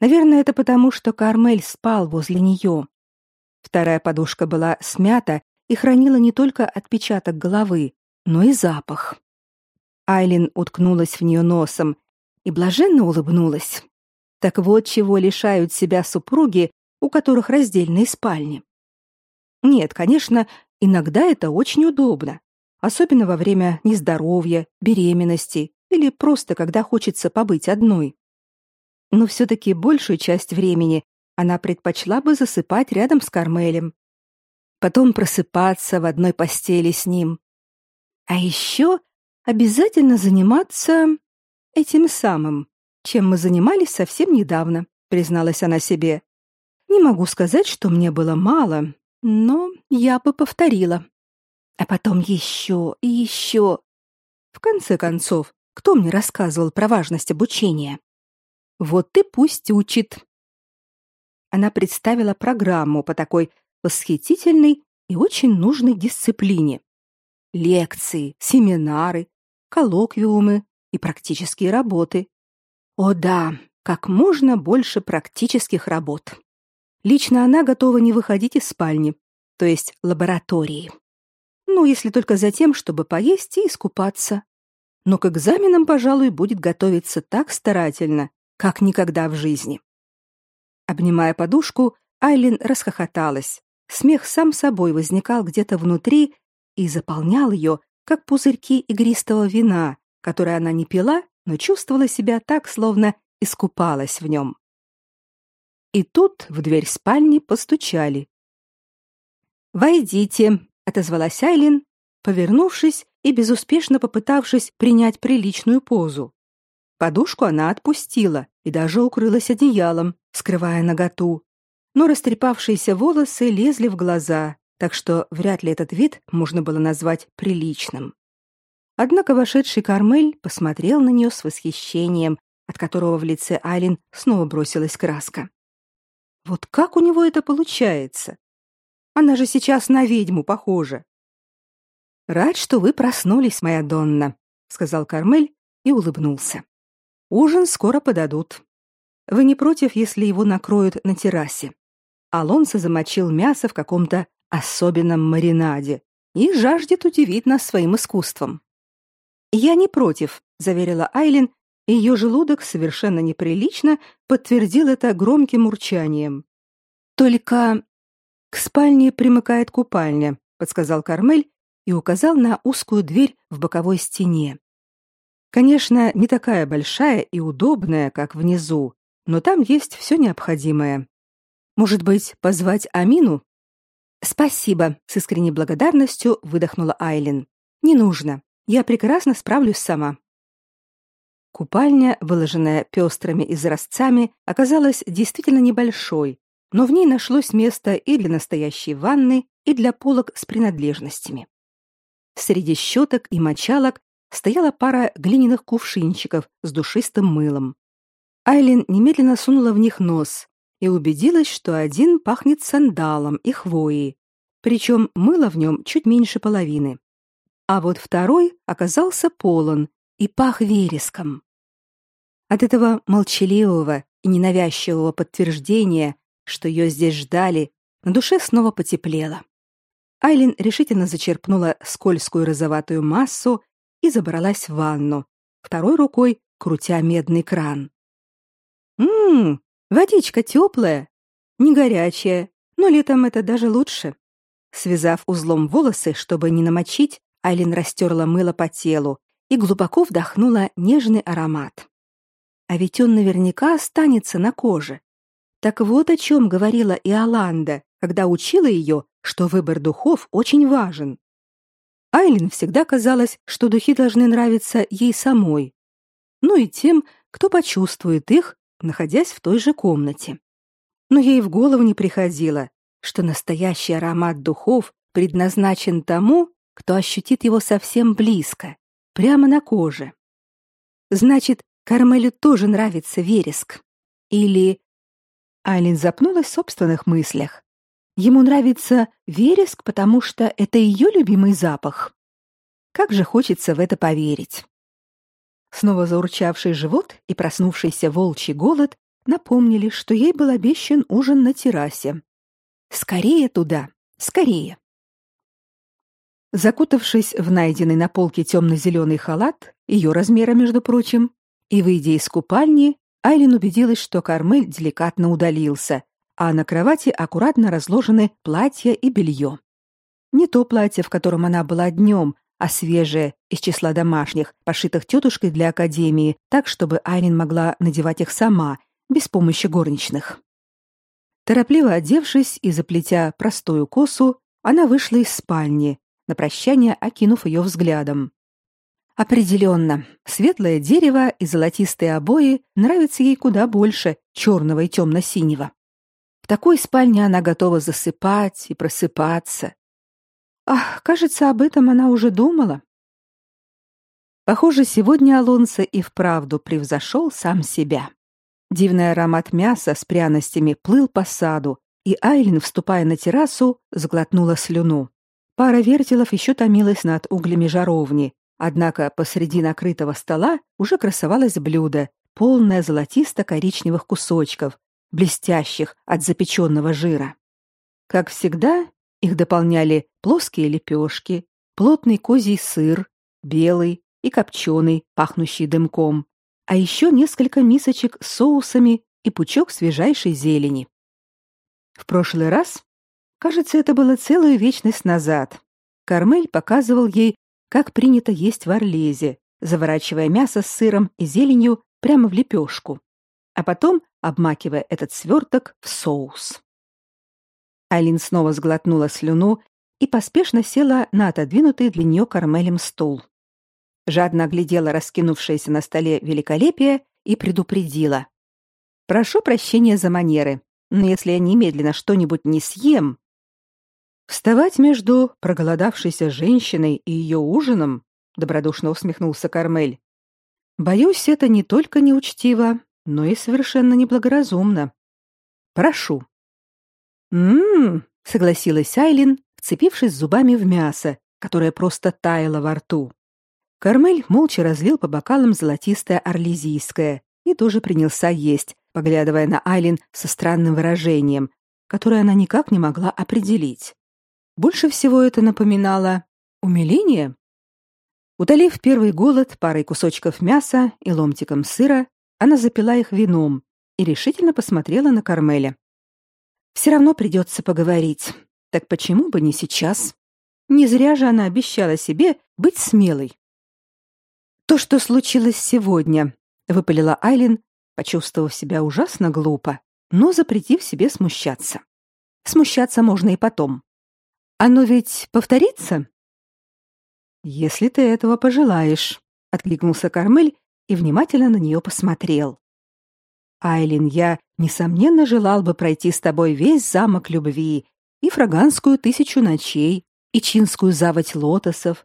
Наверное, это потому, что Кармель спал возле нее. Вторая подушка была смята и хранила не только отпечаток головы, но и запах. Айлин уткнулась в нее носом и блаженно улыбнулась. Так вот чего лишают себя супруги, у которых раздельные спальни. Нет, конечно, иногда это очень удобно, особенно во время нездоровья, беременности или просто когда хочется побыть одной. Но все-таки большую часть времени она предпочла бы засыпать рядом с Кармелем. Потом просыпаться в одной постели с ним. А еще обязательно заниматься этим самым чем мы занимались совсем недавно, призналась она себе. Не могу сказать, что мне было мало, но я бы повторила. А потом еще и еще. В конце концов, кто мне рассказывал про важность обучения? Вот ты пусть учит. Она представила программу по такой восхитительной и очень нужной дисциплине. Лекции, семинары, коллоквиумы и практические работы. О да, как можно больше практических работ. Лично она готова не выходить из спальни, то есть лаборатории. Ну, если только за тем, чтобы поесть и искупаться. Но к экзаменам, пожалуй, будет готовиться так старательно, как никогда в жизни. Обнимая подушку, Айлин расхохоталась. Смех сам собой возникал где-то внутри и заполнял ее, как пузырьки игристого вина, которое она не пила, но чувствовала себя так, словно искупалась в нем. И тут в дверь спальни постучали. «Войдите», — отозвалась Айлин, повернувшись и безуспешно попытавшись принять приличную позу. Подушку она отпустила и даже укрылась одеялом, скрывая наготу. Но растрепавшиеся волосы лезли в глаза, так что вряд ли этот вид можно было назвать приличным. Однако вошедший Кармель посмотрел на нее с восхищением, от которого в лице Айлин снова бросилась краска. Вот как у него это получается? Она же сейчас на ведьму похожа. Рад, что вы проснулись, моя Донна, сказал Кармель и улыбнулся. Ужин скоро подадут. Вы не против, если его накроют на террасе? Алонсо замочил мясо в каком-то особенном маринаде и жаждет удивить нас своим искусством. Я не против, заверила Айлин, и ее желудок совершенно неприлично подтвердил это громким урчанием. Только к спальне примыкает купальня, подсказал Кармель и указал на узкую дверь в боковой стене. Конечно, не такая большая и удобная, как внизу, но там есть все необходимое. Может быть, позвать Амину? Спасибо, с искренней благодарностью выдохнула Айлин. Не нужно. Я прекрасно справлюсь сама. Купальня, выложенная пестрыми изразцами, оказалась действительно небольшой, но в ней нашлось место и для настоящей ванны, и для полок с принадлежностями. Среди щеток и мочалок стояла пара глиняных кувшинчиков с душистым мылом. Айлин немедленно сунула в них нос и убедилась, что один пахнет сандалом и хвоей, причем мыло в нем чуть меньше половины. А вот второй оказался полон и пах вереском. От этого молчаливого и ненавязчивого подтверждения, что ее здесь ждали, на душе снова потеплело. Айлин решительно зачерпнула скользкую розоватую массу и забралась в ванну, второй рукой крутя медный кран. «Ммм, водичка теплая, не горячая, но летом это даже лучше». Связав узлом волосы, чтобы не намочить, Айлин растерла мыло по телу и глубоко вдохнула нежный аромат. А ведь он наверняка останется на коже. Так вот о чем говорила Иоланда, когда учила ее, что выбор духов очень важен. Айлин всегда казалось, что духи должны нравиться ей самой, ну и тем, кто почувствует их, находясь в той же комнате. Но ей в голову не приходило, что настоящий аромат духов предназначен тому, кто ощутит его совсем близко, прямо на коже. Значит, Кармелю тоже нравится вереск. Или Айлин запнулась в собственных мыслях. Ему нравится вереск, потому что это ее любимый запах. Как же хочется в это поверить. Снова заурчавший живот и проснувшийся волчий голод напомнили, что ей был обещан ужин на террасе. Скорее туда, скорее. Закутавшись в найденный на полке темно-зеленый халат, ее размера, между прочим, и выйдя из купальни, Айлин убедилась, что Кармель деликатно удалился, а на кровати аккуратно разложены платья и белье. Не то платье, в котором она была днем, а свежее, из числа домашних, пошитых тетушкой для академии, так, чтобы Айрин могла надевать их сама, без помощи горничных. Торопливо одевшись и заплетя простую косу, она вышла из спальни, на прощание окинув ее взглядом. Определенно, светлое дерево и золотистые обои нравятся ей куда больше черного и темно-синего такой спальне она готова засыпать и просыпаться. Ах, кажется, об этом она уже думала. Похоже, сегодня Алонсо и вправду превзошел сам себя. Дивный аромат мяса с пряностями плыл по саду, и Айлин, вступая на террасу, сглотнула слюну. Пара вертелов еще томилась над углями жаровни, однако посреди накрытого стола уже красовалось блюдо, полное золотисто-коричневых кусочков, блестящих от запеченного жира. Как всегда, Их дополняли плоские лепешки, плотный козий сыр, белый и копченый, пахнущий дымком, а еще несколько мисочек с соусами и пучок свежайшей зелени. В прошлый раз, кажется, это было целую вечность назад, Кармель показывал ей, как принято есть в Орлезе, заворачивая мясо с сыром и зеленью прямо в лепешку, а потом обмакивая этот сверток в соус. Айлин снова сглотнула слюну и поспешно села на отодвинутый для нее Кармелем стул. Жадно оглядела раскинувшееся на столе великолепие и предупредила. «Прошу прощения за манеры, но если я немедленно что-нибудь не съем...» Вставать между проголодавшейся женщиной и ее ужином, добродушно усмехнулся Кармель. Боюсь, это не только неучтиво, но и совершенно неблагоразумно. Прошу. М-м, согласилась Айлин, вцепившись зубами в мясо, которое просто таяло во рту. Кармель молча разлил по бокалам золотистое орлезийское и тоже принялся есть, поглядывая на Айлин со странным выражением, которое она никак не могла определить. Больше всего это напоминало умиление. Утолив первый голод парой кусочков мяса и ломтиком сыра, она запила их вином и решительно посмотрела на Кармеля. Все равно придется поговорить. Так почему бы не сейчас? Не зря же она обещала себе быть смелой. То, что случилось сегодня, выпалила Айлин, почувствовав себя ужасно глупо, но запретив себе смущаться. Смущаться можно и потом. Оно ведь повторится? Если ты этого пожелаешь, откликнулся Кармель и внимательно на нее посмотрел. Айлин, я несомненно желал бы пройти с тобой весь замок любви и фраганскую тысячу ночей, и чинскую заводь лотосов,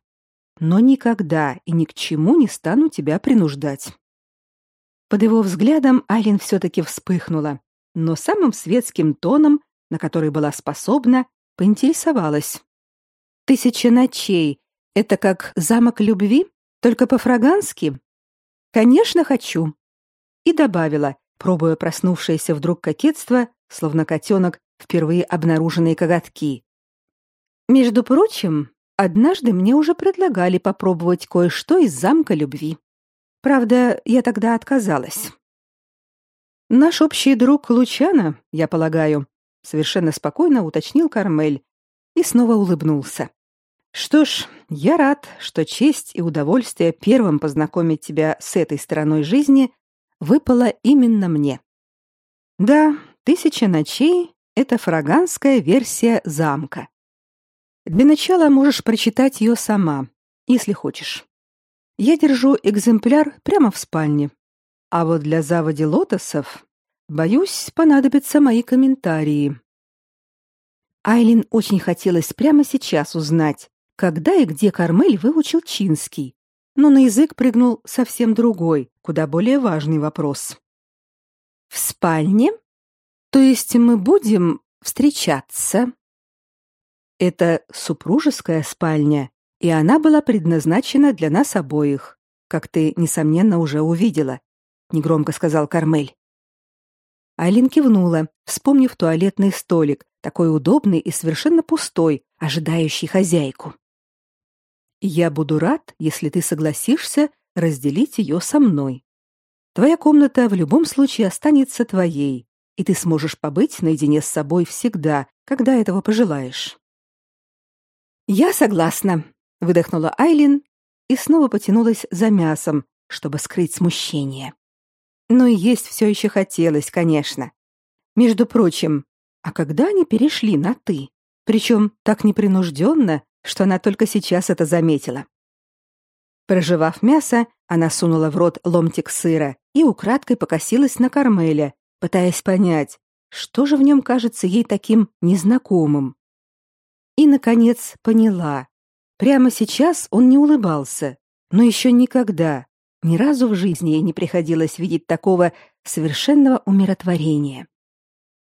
но никогда и ни к чему не стану тебя принуждать. Под его взглядом Айлин все-таки вспыхнула, но самым светским тоном, на который была способна, поинтересовалась. «Тысяча ночей — это как замок любви, только по-фрагански?» «Конечно, хочу». И добавила, пробуя проснувшееся вдруг кокетство, словно котенок, впервые обнаруженные коготки. «Между прочим, однажды мне уже предлагали попробовать кое-что из замка любви. Правда, я тогда отказалась». «Наш общий друг Лучана, я полагаю», совершенно спокойно уточнил Кармель и снова улыбнулся. Что ж, я рад, что честь и удовольствие первым познакомить тебя с этой стороной жизни выпало именно мне. Да, Тысяча ночей это фраганская версия замка. Для начала можешь прочитать ее сама, если хочешь. Я держу экземпляр прямо в спальне. А вот для заводи лотосов Боюсь, понадобятся мои комментарии. Айлин очень хотелось прямо сейчас узнать, когда и где Кармель выучил чинский, но на язык прыгнул совсем другой, куда более важный вопрос. В спальне? То есть мы будем встречаться? Это супружеская спальня, и она была предназначена для нас обоих, как ты несомненно уже увидела, негромко сказал Кармель. Айлин кивнула, вспомнив туалетный столик, такой удобный и совершенно пустой, ожидающий хозяйку. «Я буду рад, если ты согласишься разделить ее со мной. Твоя комната в любом случае останется твоей, и ты сможешь побыть наедине с собой всегда, когда этого пожелаешь». «Я согласна», — выдохнула Айлин и снова потянулась за мясом, чтобы скрыть смущение. Но и есть все еще хотелось, конечно. Между прочим, а когда они перешли на «ты»? Причем так непринужденно, что она только сейчас это заметила. Прожевав мясо, она сунула в рот ломтик сыра и украдкой покосилась на Кармеля, пытаясь понять, что же в нем кажется ей таким незнакомым. И, наконец, поняла. Прямо сейчас он не улыбался, но еще никогда, ни разу в жизни ей не приходилось видеть такого совершенного умиротворения.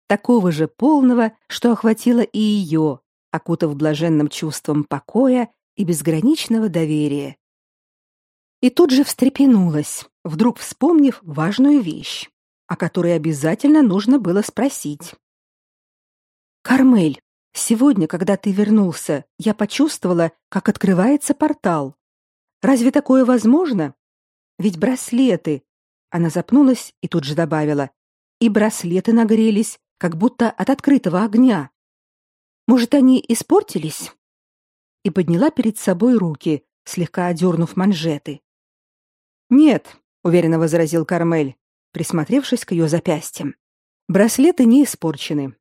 Такого же полного, что охватило и ее, окутав блаженным чувством покоя и безграничного доверия. И тут же встрепенулась, вдруг вспомнив важную вещь, о которой обязательно нужно было спросить. «Кармель, Сегодня, когда ты вернулся, я почувствовала, как открывается портал. Разве такое возможно? Ведь браслеты. Она запнулась и тут же добавила: и браслеты нагрелись, как будто от открытого огня. Может, они испортились? И подняла перед собой руки, слегка одернув манжеты. Нет, уверенно возразил Кармель, присмотревшись к ее запястьям. Браслеты не испорчены.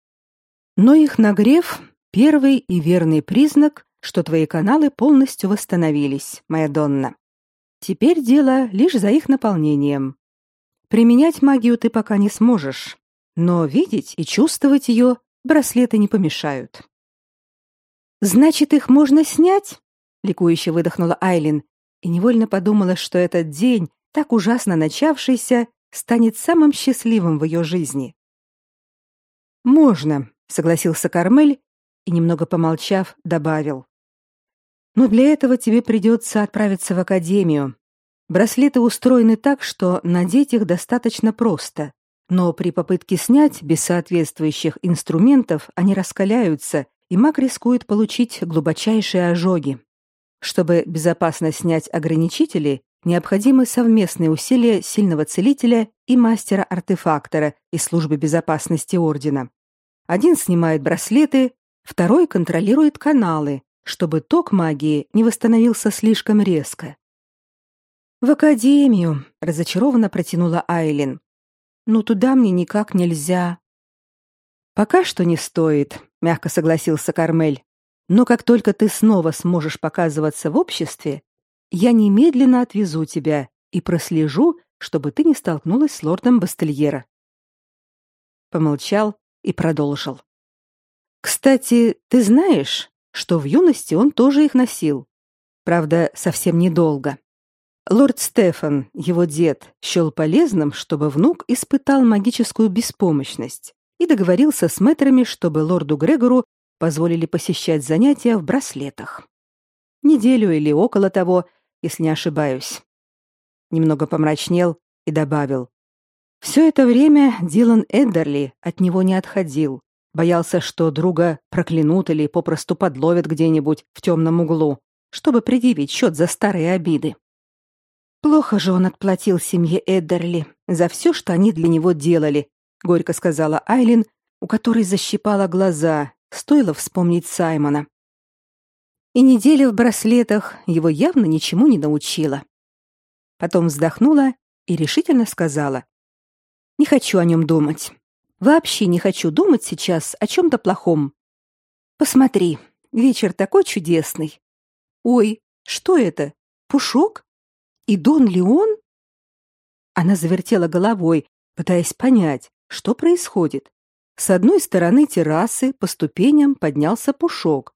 Но их нагрев первый и верный признак, что твои каналы полностью восстановились, моя Донна. Теперь дело лишь за их наполнением. Применять магию ты пока не сможешь, но видеть и чувствовать ее браслеты не помешают. Значит, их можно снять? ликующе выдохнула Айлин и невольно подумала, что этот день, так ужасно начавшийся, станет самым счастливым в ее жизни. Можно, согласился Кармель и немного помолчав, добавил: но для этого тебе придется отправиться в академию. Браслеты устроены так, что надеть их достаточно просто, но при попытке снять без соответствующих инструментов они раскаляются, и маг рискует получить глубочайшие ожоги. Чтобы безопасно снять ограничители, необходимы совместные усилия сильного целителя и мастера-артефактора из службы безопасности ордена. Один снимает браслеты, второй контролирует каналы, чтобы ток магии не восстановился слишком резко. В академию, разочарованно протянула Айлин. Ну туда мне никак нельзя. Пока что не стоит, мягко согласился Кармель. Но как только ты снова сможешь показываться в обществе, я немедленно отвезу тебя и прослежу, чтобы ты не столкнулась с лордом Бастельера. Помолчал и продолжил. Кстати, ты знаешь, что в юности он тоже их носил. Правда, совсем недолго. Лорд Стефан, его дед, счел полезным, чтобы внук испытал магическую беспомощность и договорился с мэтрами, чтобы лорду Грегору позволили посещать занятия в браслетах. Неделю или около того, если не ошибаюсь. Немного помрачнел и добавил. Все это время Дилан Эддерли от него не отходил, Боялся, что друга проклянут или попросту подловят где-нибудь в темном углу, чтобы предъявить счет за старые обиды. Плохо же он отплатил семье Эддерли за все, что они для него делали, горько сказала Айлин, у которой защипала глаза, стоило вспомнить Саймона. И неделя в браслетах его явно ничему не научила. Потом вздохнула и решительно сказала: "Не хочу о нем думать. Вообще не хочу думать сейчас о чем-то плохом. Посмотри, вечер такой чудесный. Ой, что это? Пушок? И Дон Леон? Она завертела головой, пытаясь понять, что происходит. С одной стороны террасы по ступеням поднялся пушок,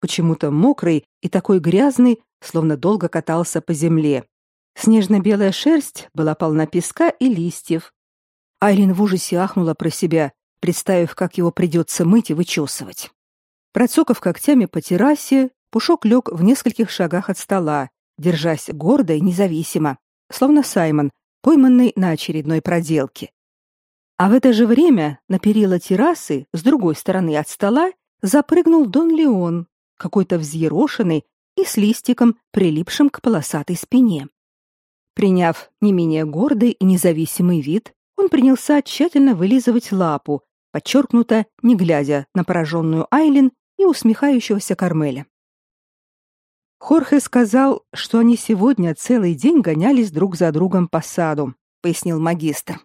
почему-то мокрый и такой грязный, словно долго катался по земле. Снежно-белая шерсть была полна песка и листьев, Айлин в ужасе ахнула про себя, представив, как его придется мыть и вычесывать. Процокав когтями по террасе, Пушок лег в нескольких шагах от стола, держась гордо и независимо, словно Саймон, пойманный на очередной проделке. А в это же время на перила террасы, с другой стороны от стола, запрыгнул Дон Леон, какой-то взъерошенный и с листиком, прилипшим к полосатой спине. Приняв не менее гордый и независимый вид, он принялся тщательно вылизывать лапу, подчеркнуто не глядя на пораженную Айлин и усмехающегося Кармеля. Хорхе сказал, что они сегодня целый день гонялись друг за другом по саду, пояснил магистр.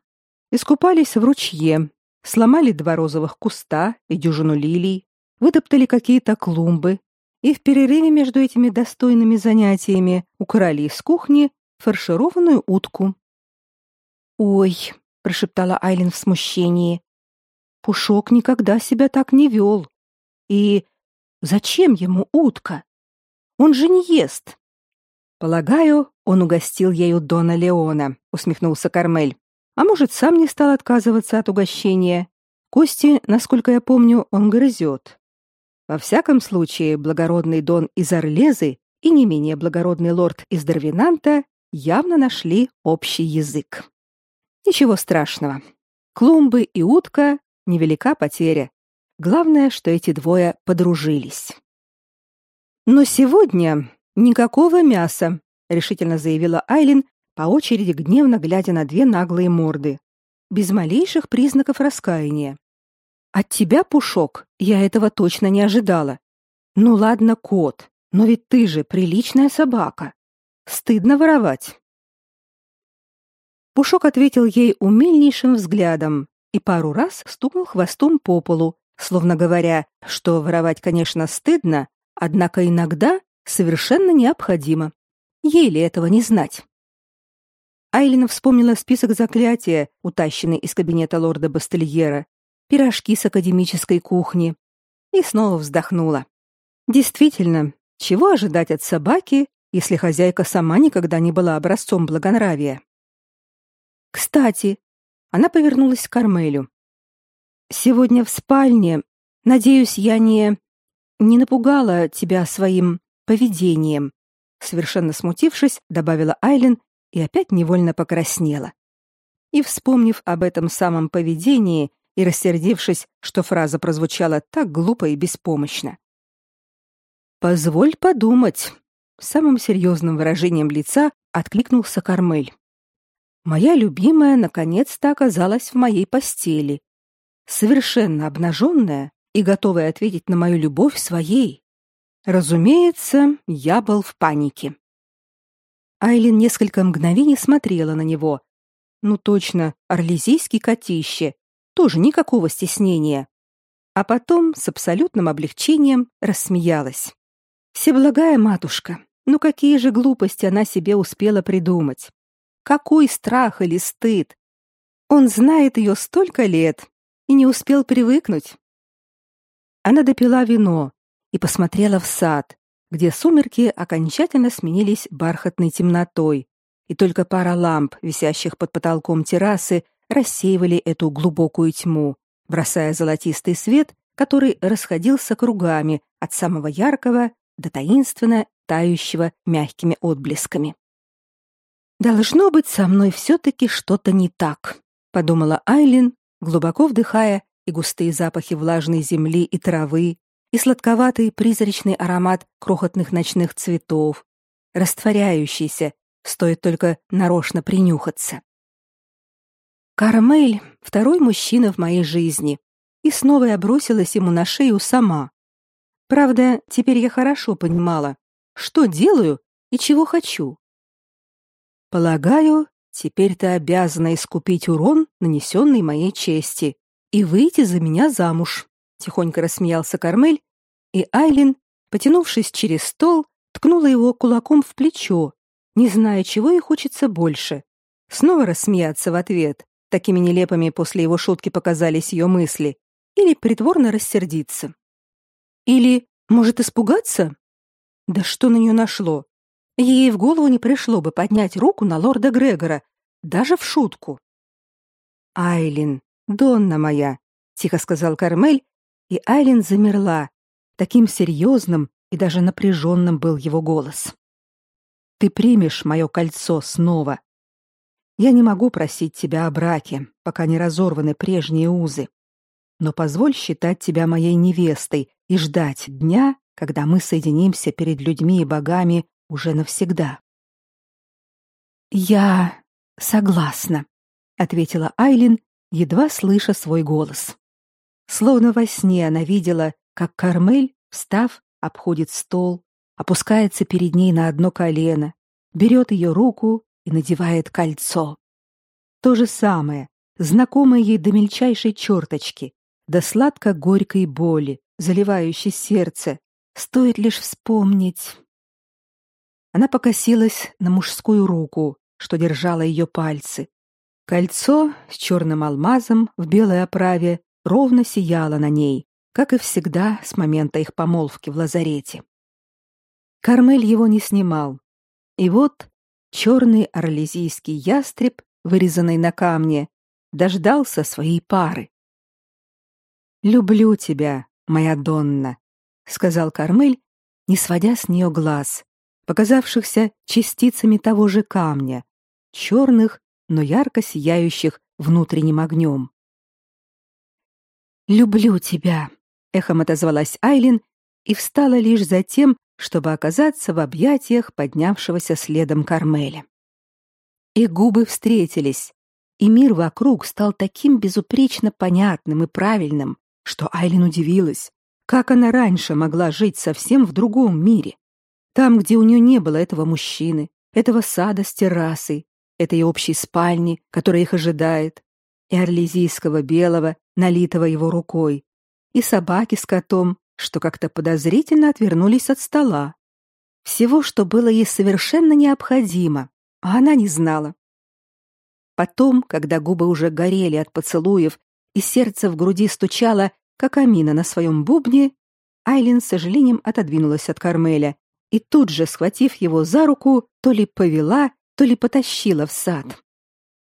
Искупались в ручье, сломали два розовых куста и дюжину лилий, вытоптали какие-то клумбы, и в перерыве между этими достойными занятиями украли из кухни фаршированную утку. Ой, прошептала Айлин в смущении. Пушок никогда себя так не вел. И зачем ему утка? Он же не ест. Полагаю, он угостил ею Дона Леона, усмехнулся Кармель. А может, сам не стал отказываться от угощения. Кости, насколько я помню, он грызет. Во всяком случае, благородный Дон из Орлезы и не менее благородный лорд из Дарвинанта явно нашли общий язык. Ничего страшного. Клумбы и утка невелика потеря. Главное, что эти двое подружились. Но сегодня никакого мяса, решительно заявила Айлин, по очереди гневно глядя на две наглые морды, без малейших признаков раскаяния. От тебя, Пушок, я этого точно не ожидала. Ну ладно, кот, но ведь ты же приличная собака. Стыдно воровать. Пушок ответил ей умильнейшим взглядом и пару раз стукнул хвостом по полу, словно говоря, что воровать, конечно, стыдно, однако иногда совершенно необходимо. Ей ли этого не знать? Айлина вспомнила список заклятия, утащенный из кабинета лорда Бастельера, пирожки с академической кухни, и снова вздохнула. Действительно, чего ожидать от собаки, если хозяйка сама никогда не была образцом благонравия? Кстати, она повернулась к Кармелю. Сегодня в спальне, надеюсь, я не не напугала тебя своим поведением, совершенно смутившись, добавила Айлен и опять невольно покраснела. И вспомнив об этом самом поведении и рассердившись, что фраза прозвучала так глупо и беспомощно. Позволь подумать, самым серьезным выражением лица откликнулся Кармель. Моя любимая наконец-то оказалась в моей постели, совершенно обнаженная и готовая ответить на мою любовь своей. Разумеется, я был в панике. Айлин несколько мгновений смотрла на него. Ну точно, орлезийский котище. Тоже никакого стеснения. А потом с абсолютным облегчением рассмеялась. Всеблагая матушка, ну какие же глупости она себе успела придумать. Какой страх или стыд? Он знает ее столько лет, и не успел привыкнуть. Она допила вино и посмотрела в сад, где сумерки окончательно сменились бархатной темнотой, и только пара ламп, висящих под потолком террасы, рассеивали эту глубокую тьму, бросая золотистый свет, который расходился кругами от самого яркого до таинственно тающего мягкими отблесками. Должно быть, со мной все таки что-то не так, подумала Айлин, глубоко вдыхая и густые запахи влажной земли и травы, и сладковатый призрачный аромат крохотных ночных цветов, растворяющийся, стоит только нарочно принюхаться. Кармель — второй мужчина в моей жизни, и снова я бросилась ему на шею сама. Правда, теперь я хорошо понимала, что делаю и чего хочу. Полагаю, Теперь ты обязана искупить урон, нанесенный моей чести, и выйти за меня замуж, тихонько рассмеялся Кармель, и Айлин, потянувшись через стол, ткнула его кулаком в плечо, не зная, чего ей хочется больше. Снова рассмеяться в ответ, такими нелепыми после его шутки показались ее мысли, или притворно рассердиться. Или, может, испугаться? Да что на нее нашло? Ей в голову не пришло бы поднять руку на лорда Грегора, даже в шутку. Айлин, Донна моя, тихо сказал Кармель, и Айлин замерла. Таким серьезным и даже напряженным был его голос. Ты примешь мое кольцо снова. Я не могу просить тебя о браке, пока не разорваны прежние узы. Но позволь считать тебя моей невестой и ждать дня, когда мы соединимся перед людьми и богами уже навсегда. Я согласна, ответила Айлин, едва слыша свой голос. Словно во сне она видела, как Кармель, встав, обходит стол, опускается перед ней на одно колено, берет ее руку и надевает кольцо. То же самое, знакомое ей до мельчайшей черточки, до сладко-горькой боли, заливающей сердце, стоит лишь вспомнить. Она покосилась на мужскую руку, что держала ее пальцы. Кольцо с черным алмазом в белой оправе ровно сияло на ней, как и всегда с момента их помолвки в лазарете. Кармель его не снимал. И вот черный орлезийский ястреб, вырезанный на камне, дождался своей пары. «Люблю тебя, моя Донна», — сказал Кармель, не сводя с нее глаз, показавшихся частицами того же камня, черных, но ярко сияющих внутренним огнем. «Люблю тебя, эхом отозвалась Айлин и встала лишь за тем, чтобы оказаться в объятиях поднявшегося следом Кармеля. Их губы встретились, и мир вокруг стал таким безупречно понятным и правильным, что Айлин удивилась, как она раньше могла жить совсем в другом мире, там, где у нее не было этого мужчины, этого сада с террасой, этой общей спальни, которая их ожидает, и орлезийского белого, налитого его рукой, и собаки с котом, что как-то подозрительно отвернулись от стола. Всего, что было ей совершенно необходимо, а она не знала. Потом, когда губы уже горели от поцелуев и сердце в груди стучало, как Амина на своем бубне, Айлин с сожалением отодвинулась от Кармеля и тут же, схватив его за руку, то ли повела, то ли потащила в сад.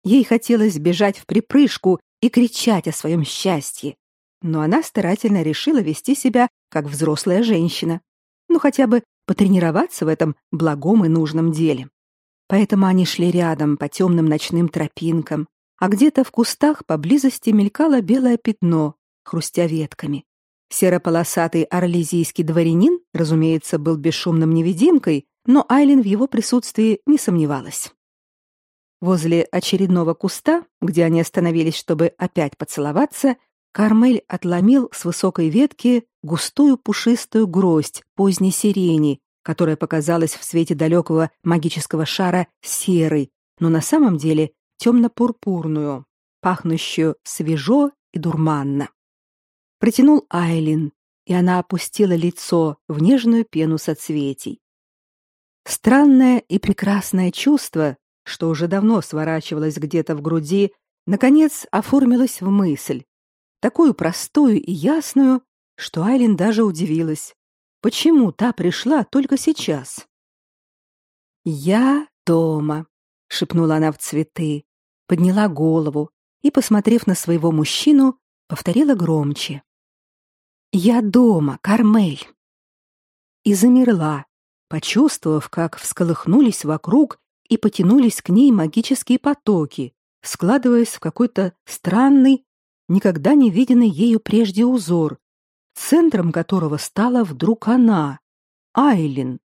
Ей хотелось бежать в припрыжку и кричать о своем счастье, но она старательно решила вести себя как взрослая женщина, ну хотя бы потренироваться в этом благом и нужном деле. Поэтому они шли рядом по темным ночным тропинкам, а где-то в кустах поблизости мелькало белое пятно, хрустя ветками. Серополосатый орлезийский дворянин, разумеется, был бесшумным невидимкой, но Айлин в его присутствии не сомневалась. Возле очередного куста, где они остановились, чтобы опять поцеловаться, Кармель отломил с высокой ветки густую пушистую гроздь поздней сирени, которая показалась в свете далекого магического шара серой, но на самом деле темно-пурпурную, пахнущую свежо и дурманно. Протянул Айлин, и она опустила лицо в нежную пену соцветий. Странное и прекрасное чувство, что уже давно сворачивалось где-то в груди, наконец оформилось в мысль, такую простую и ясную, что Айлин даже удивилась. Почему та пришла только сейчас? «Я дома», — шепнула она в цветы, подняла голову и, посмотрев на своего мужчину, повторила громче. «Я дома, Кармель!» И замерла, почувствовав, как всколыхнулись вокруг и потянулись к ней магические потоки, складываясь в какой-то странный, никогда не виденный ею прежде узор, центром которого стала вдруг она, Айлин.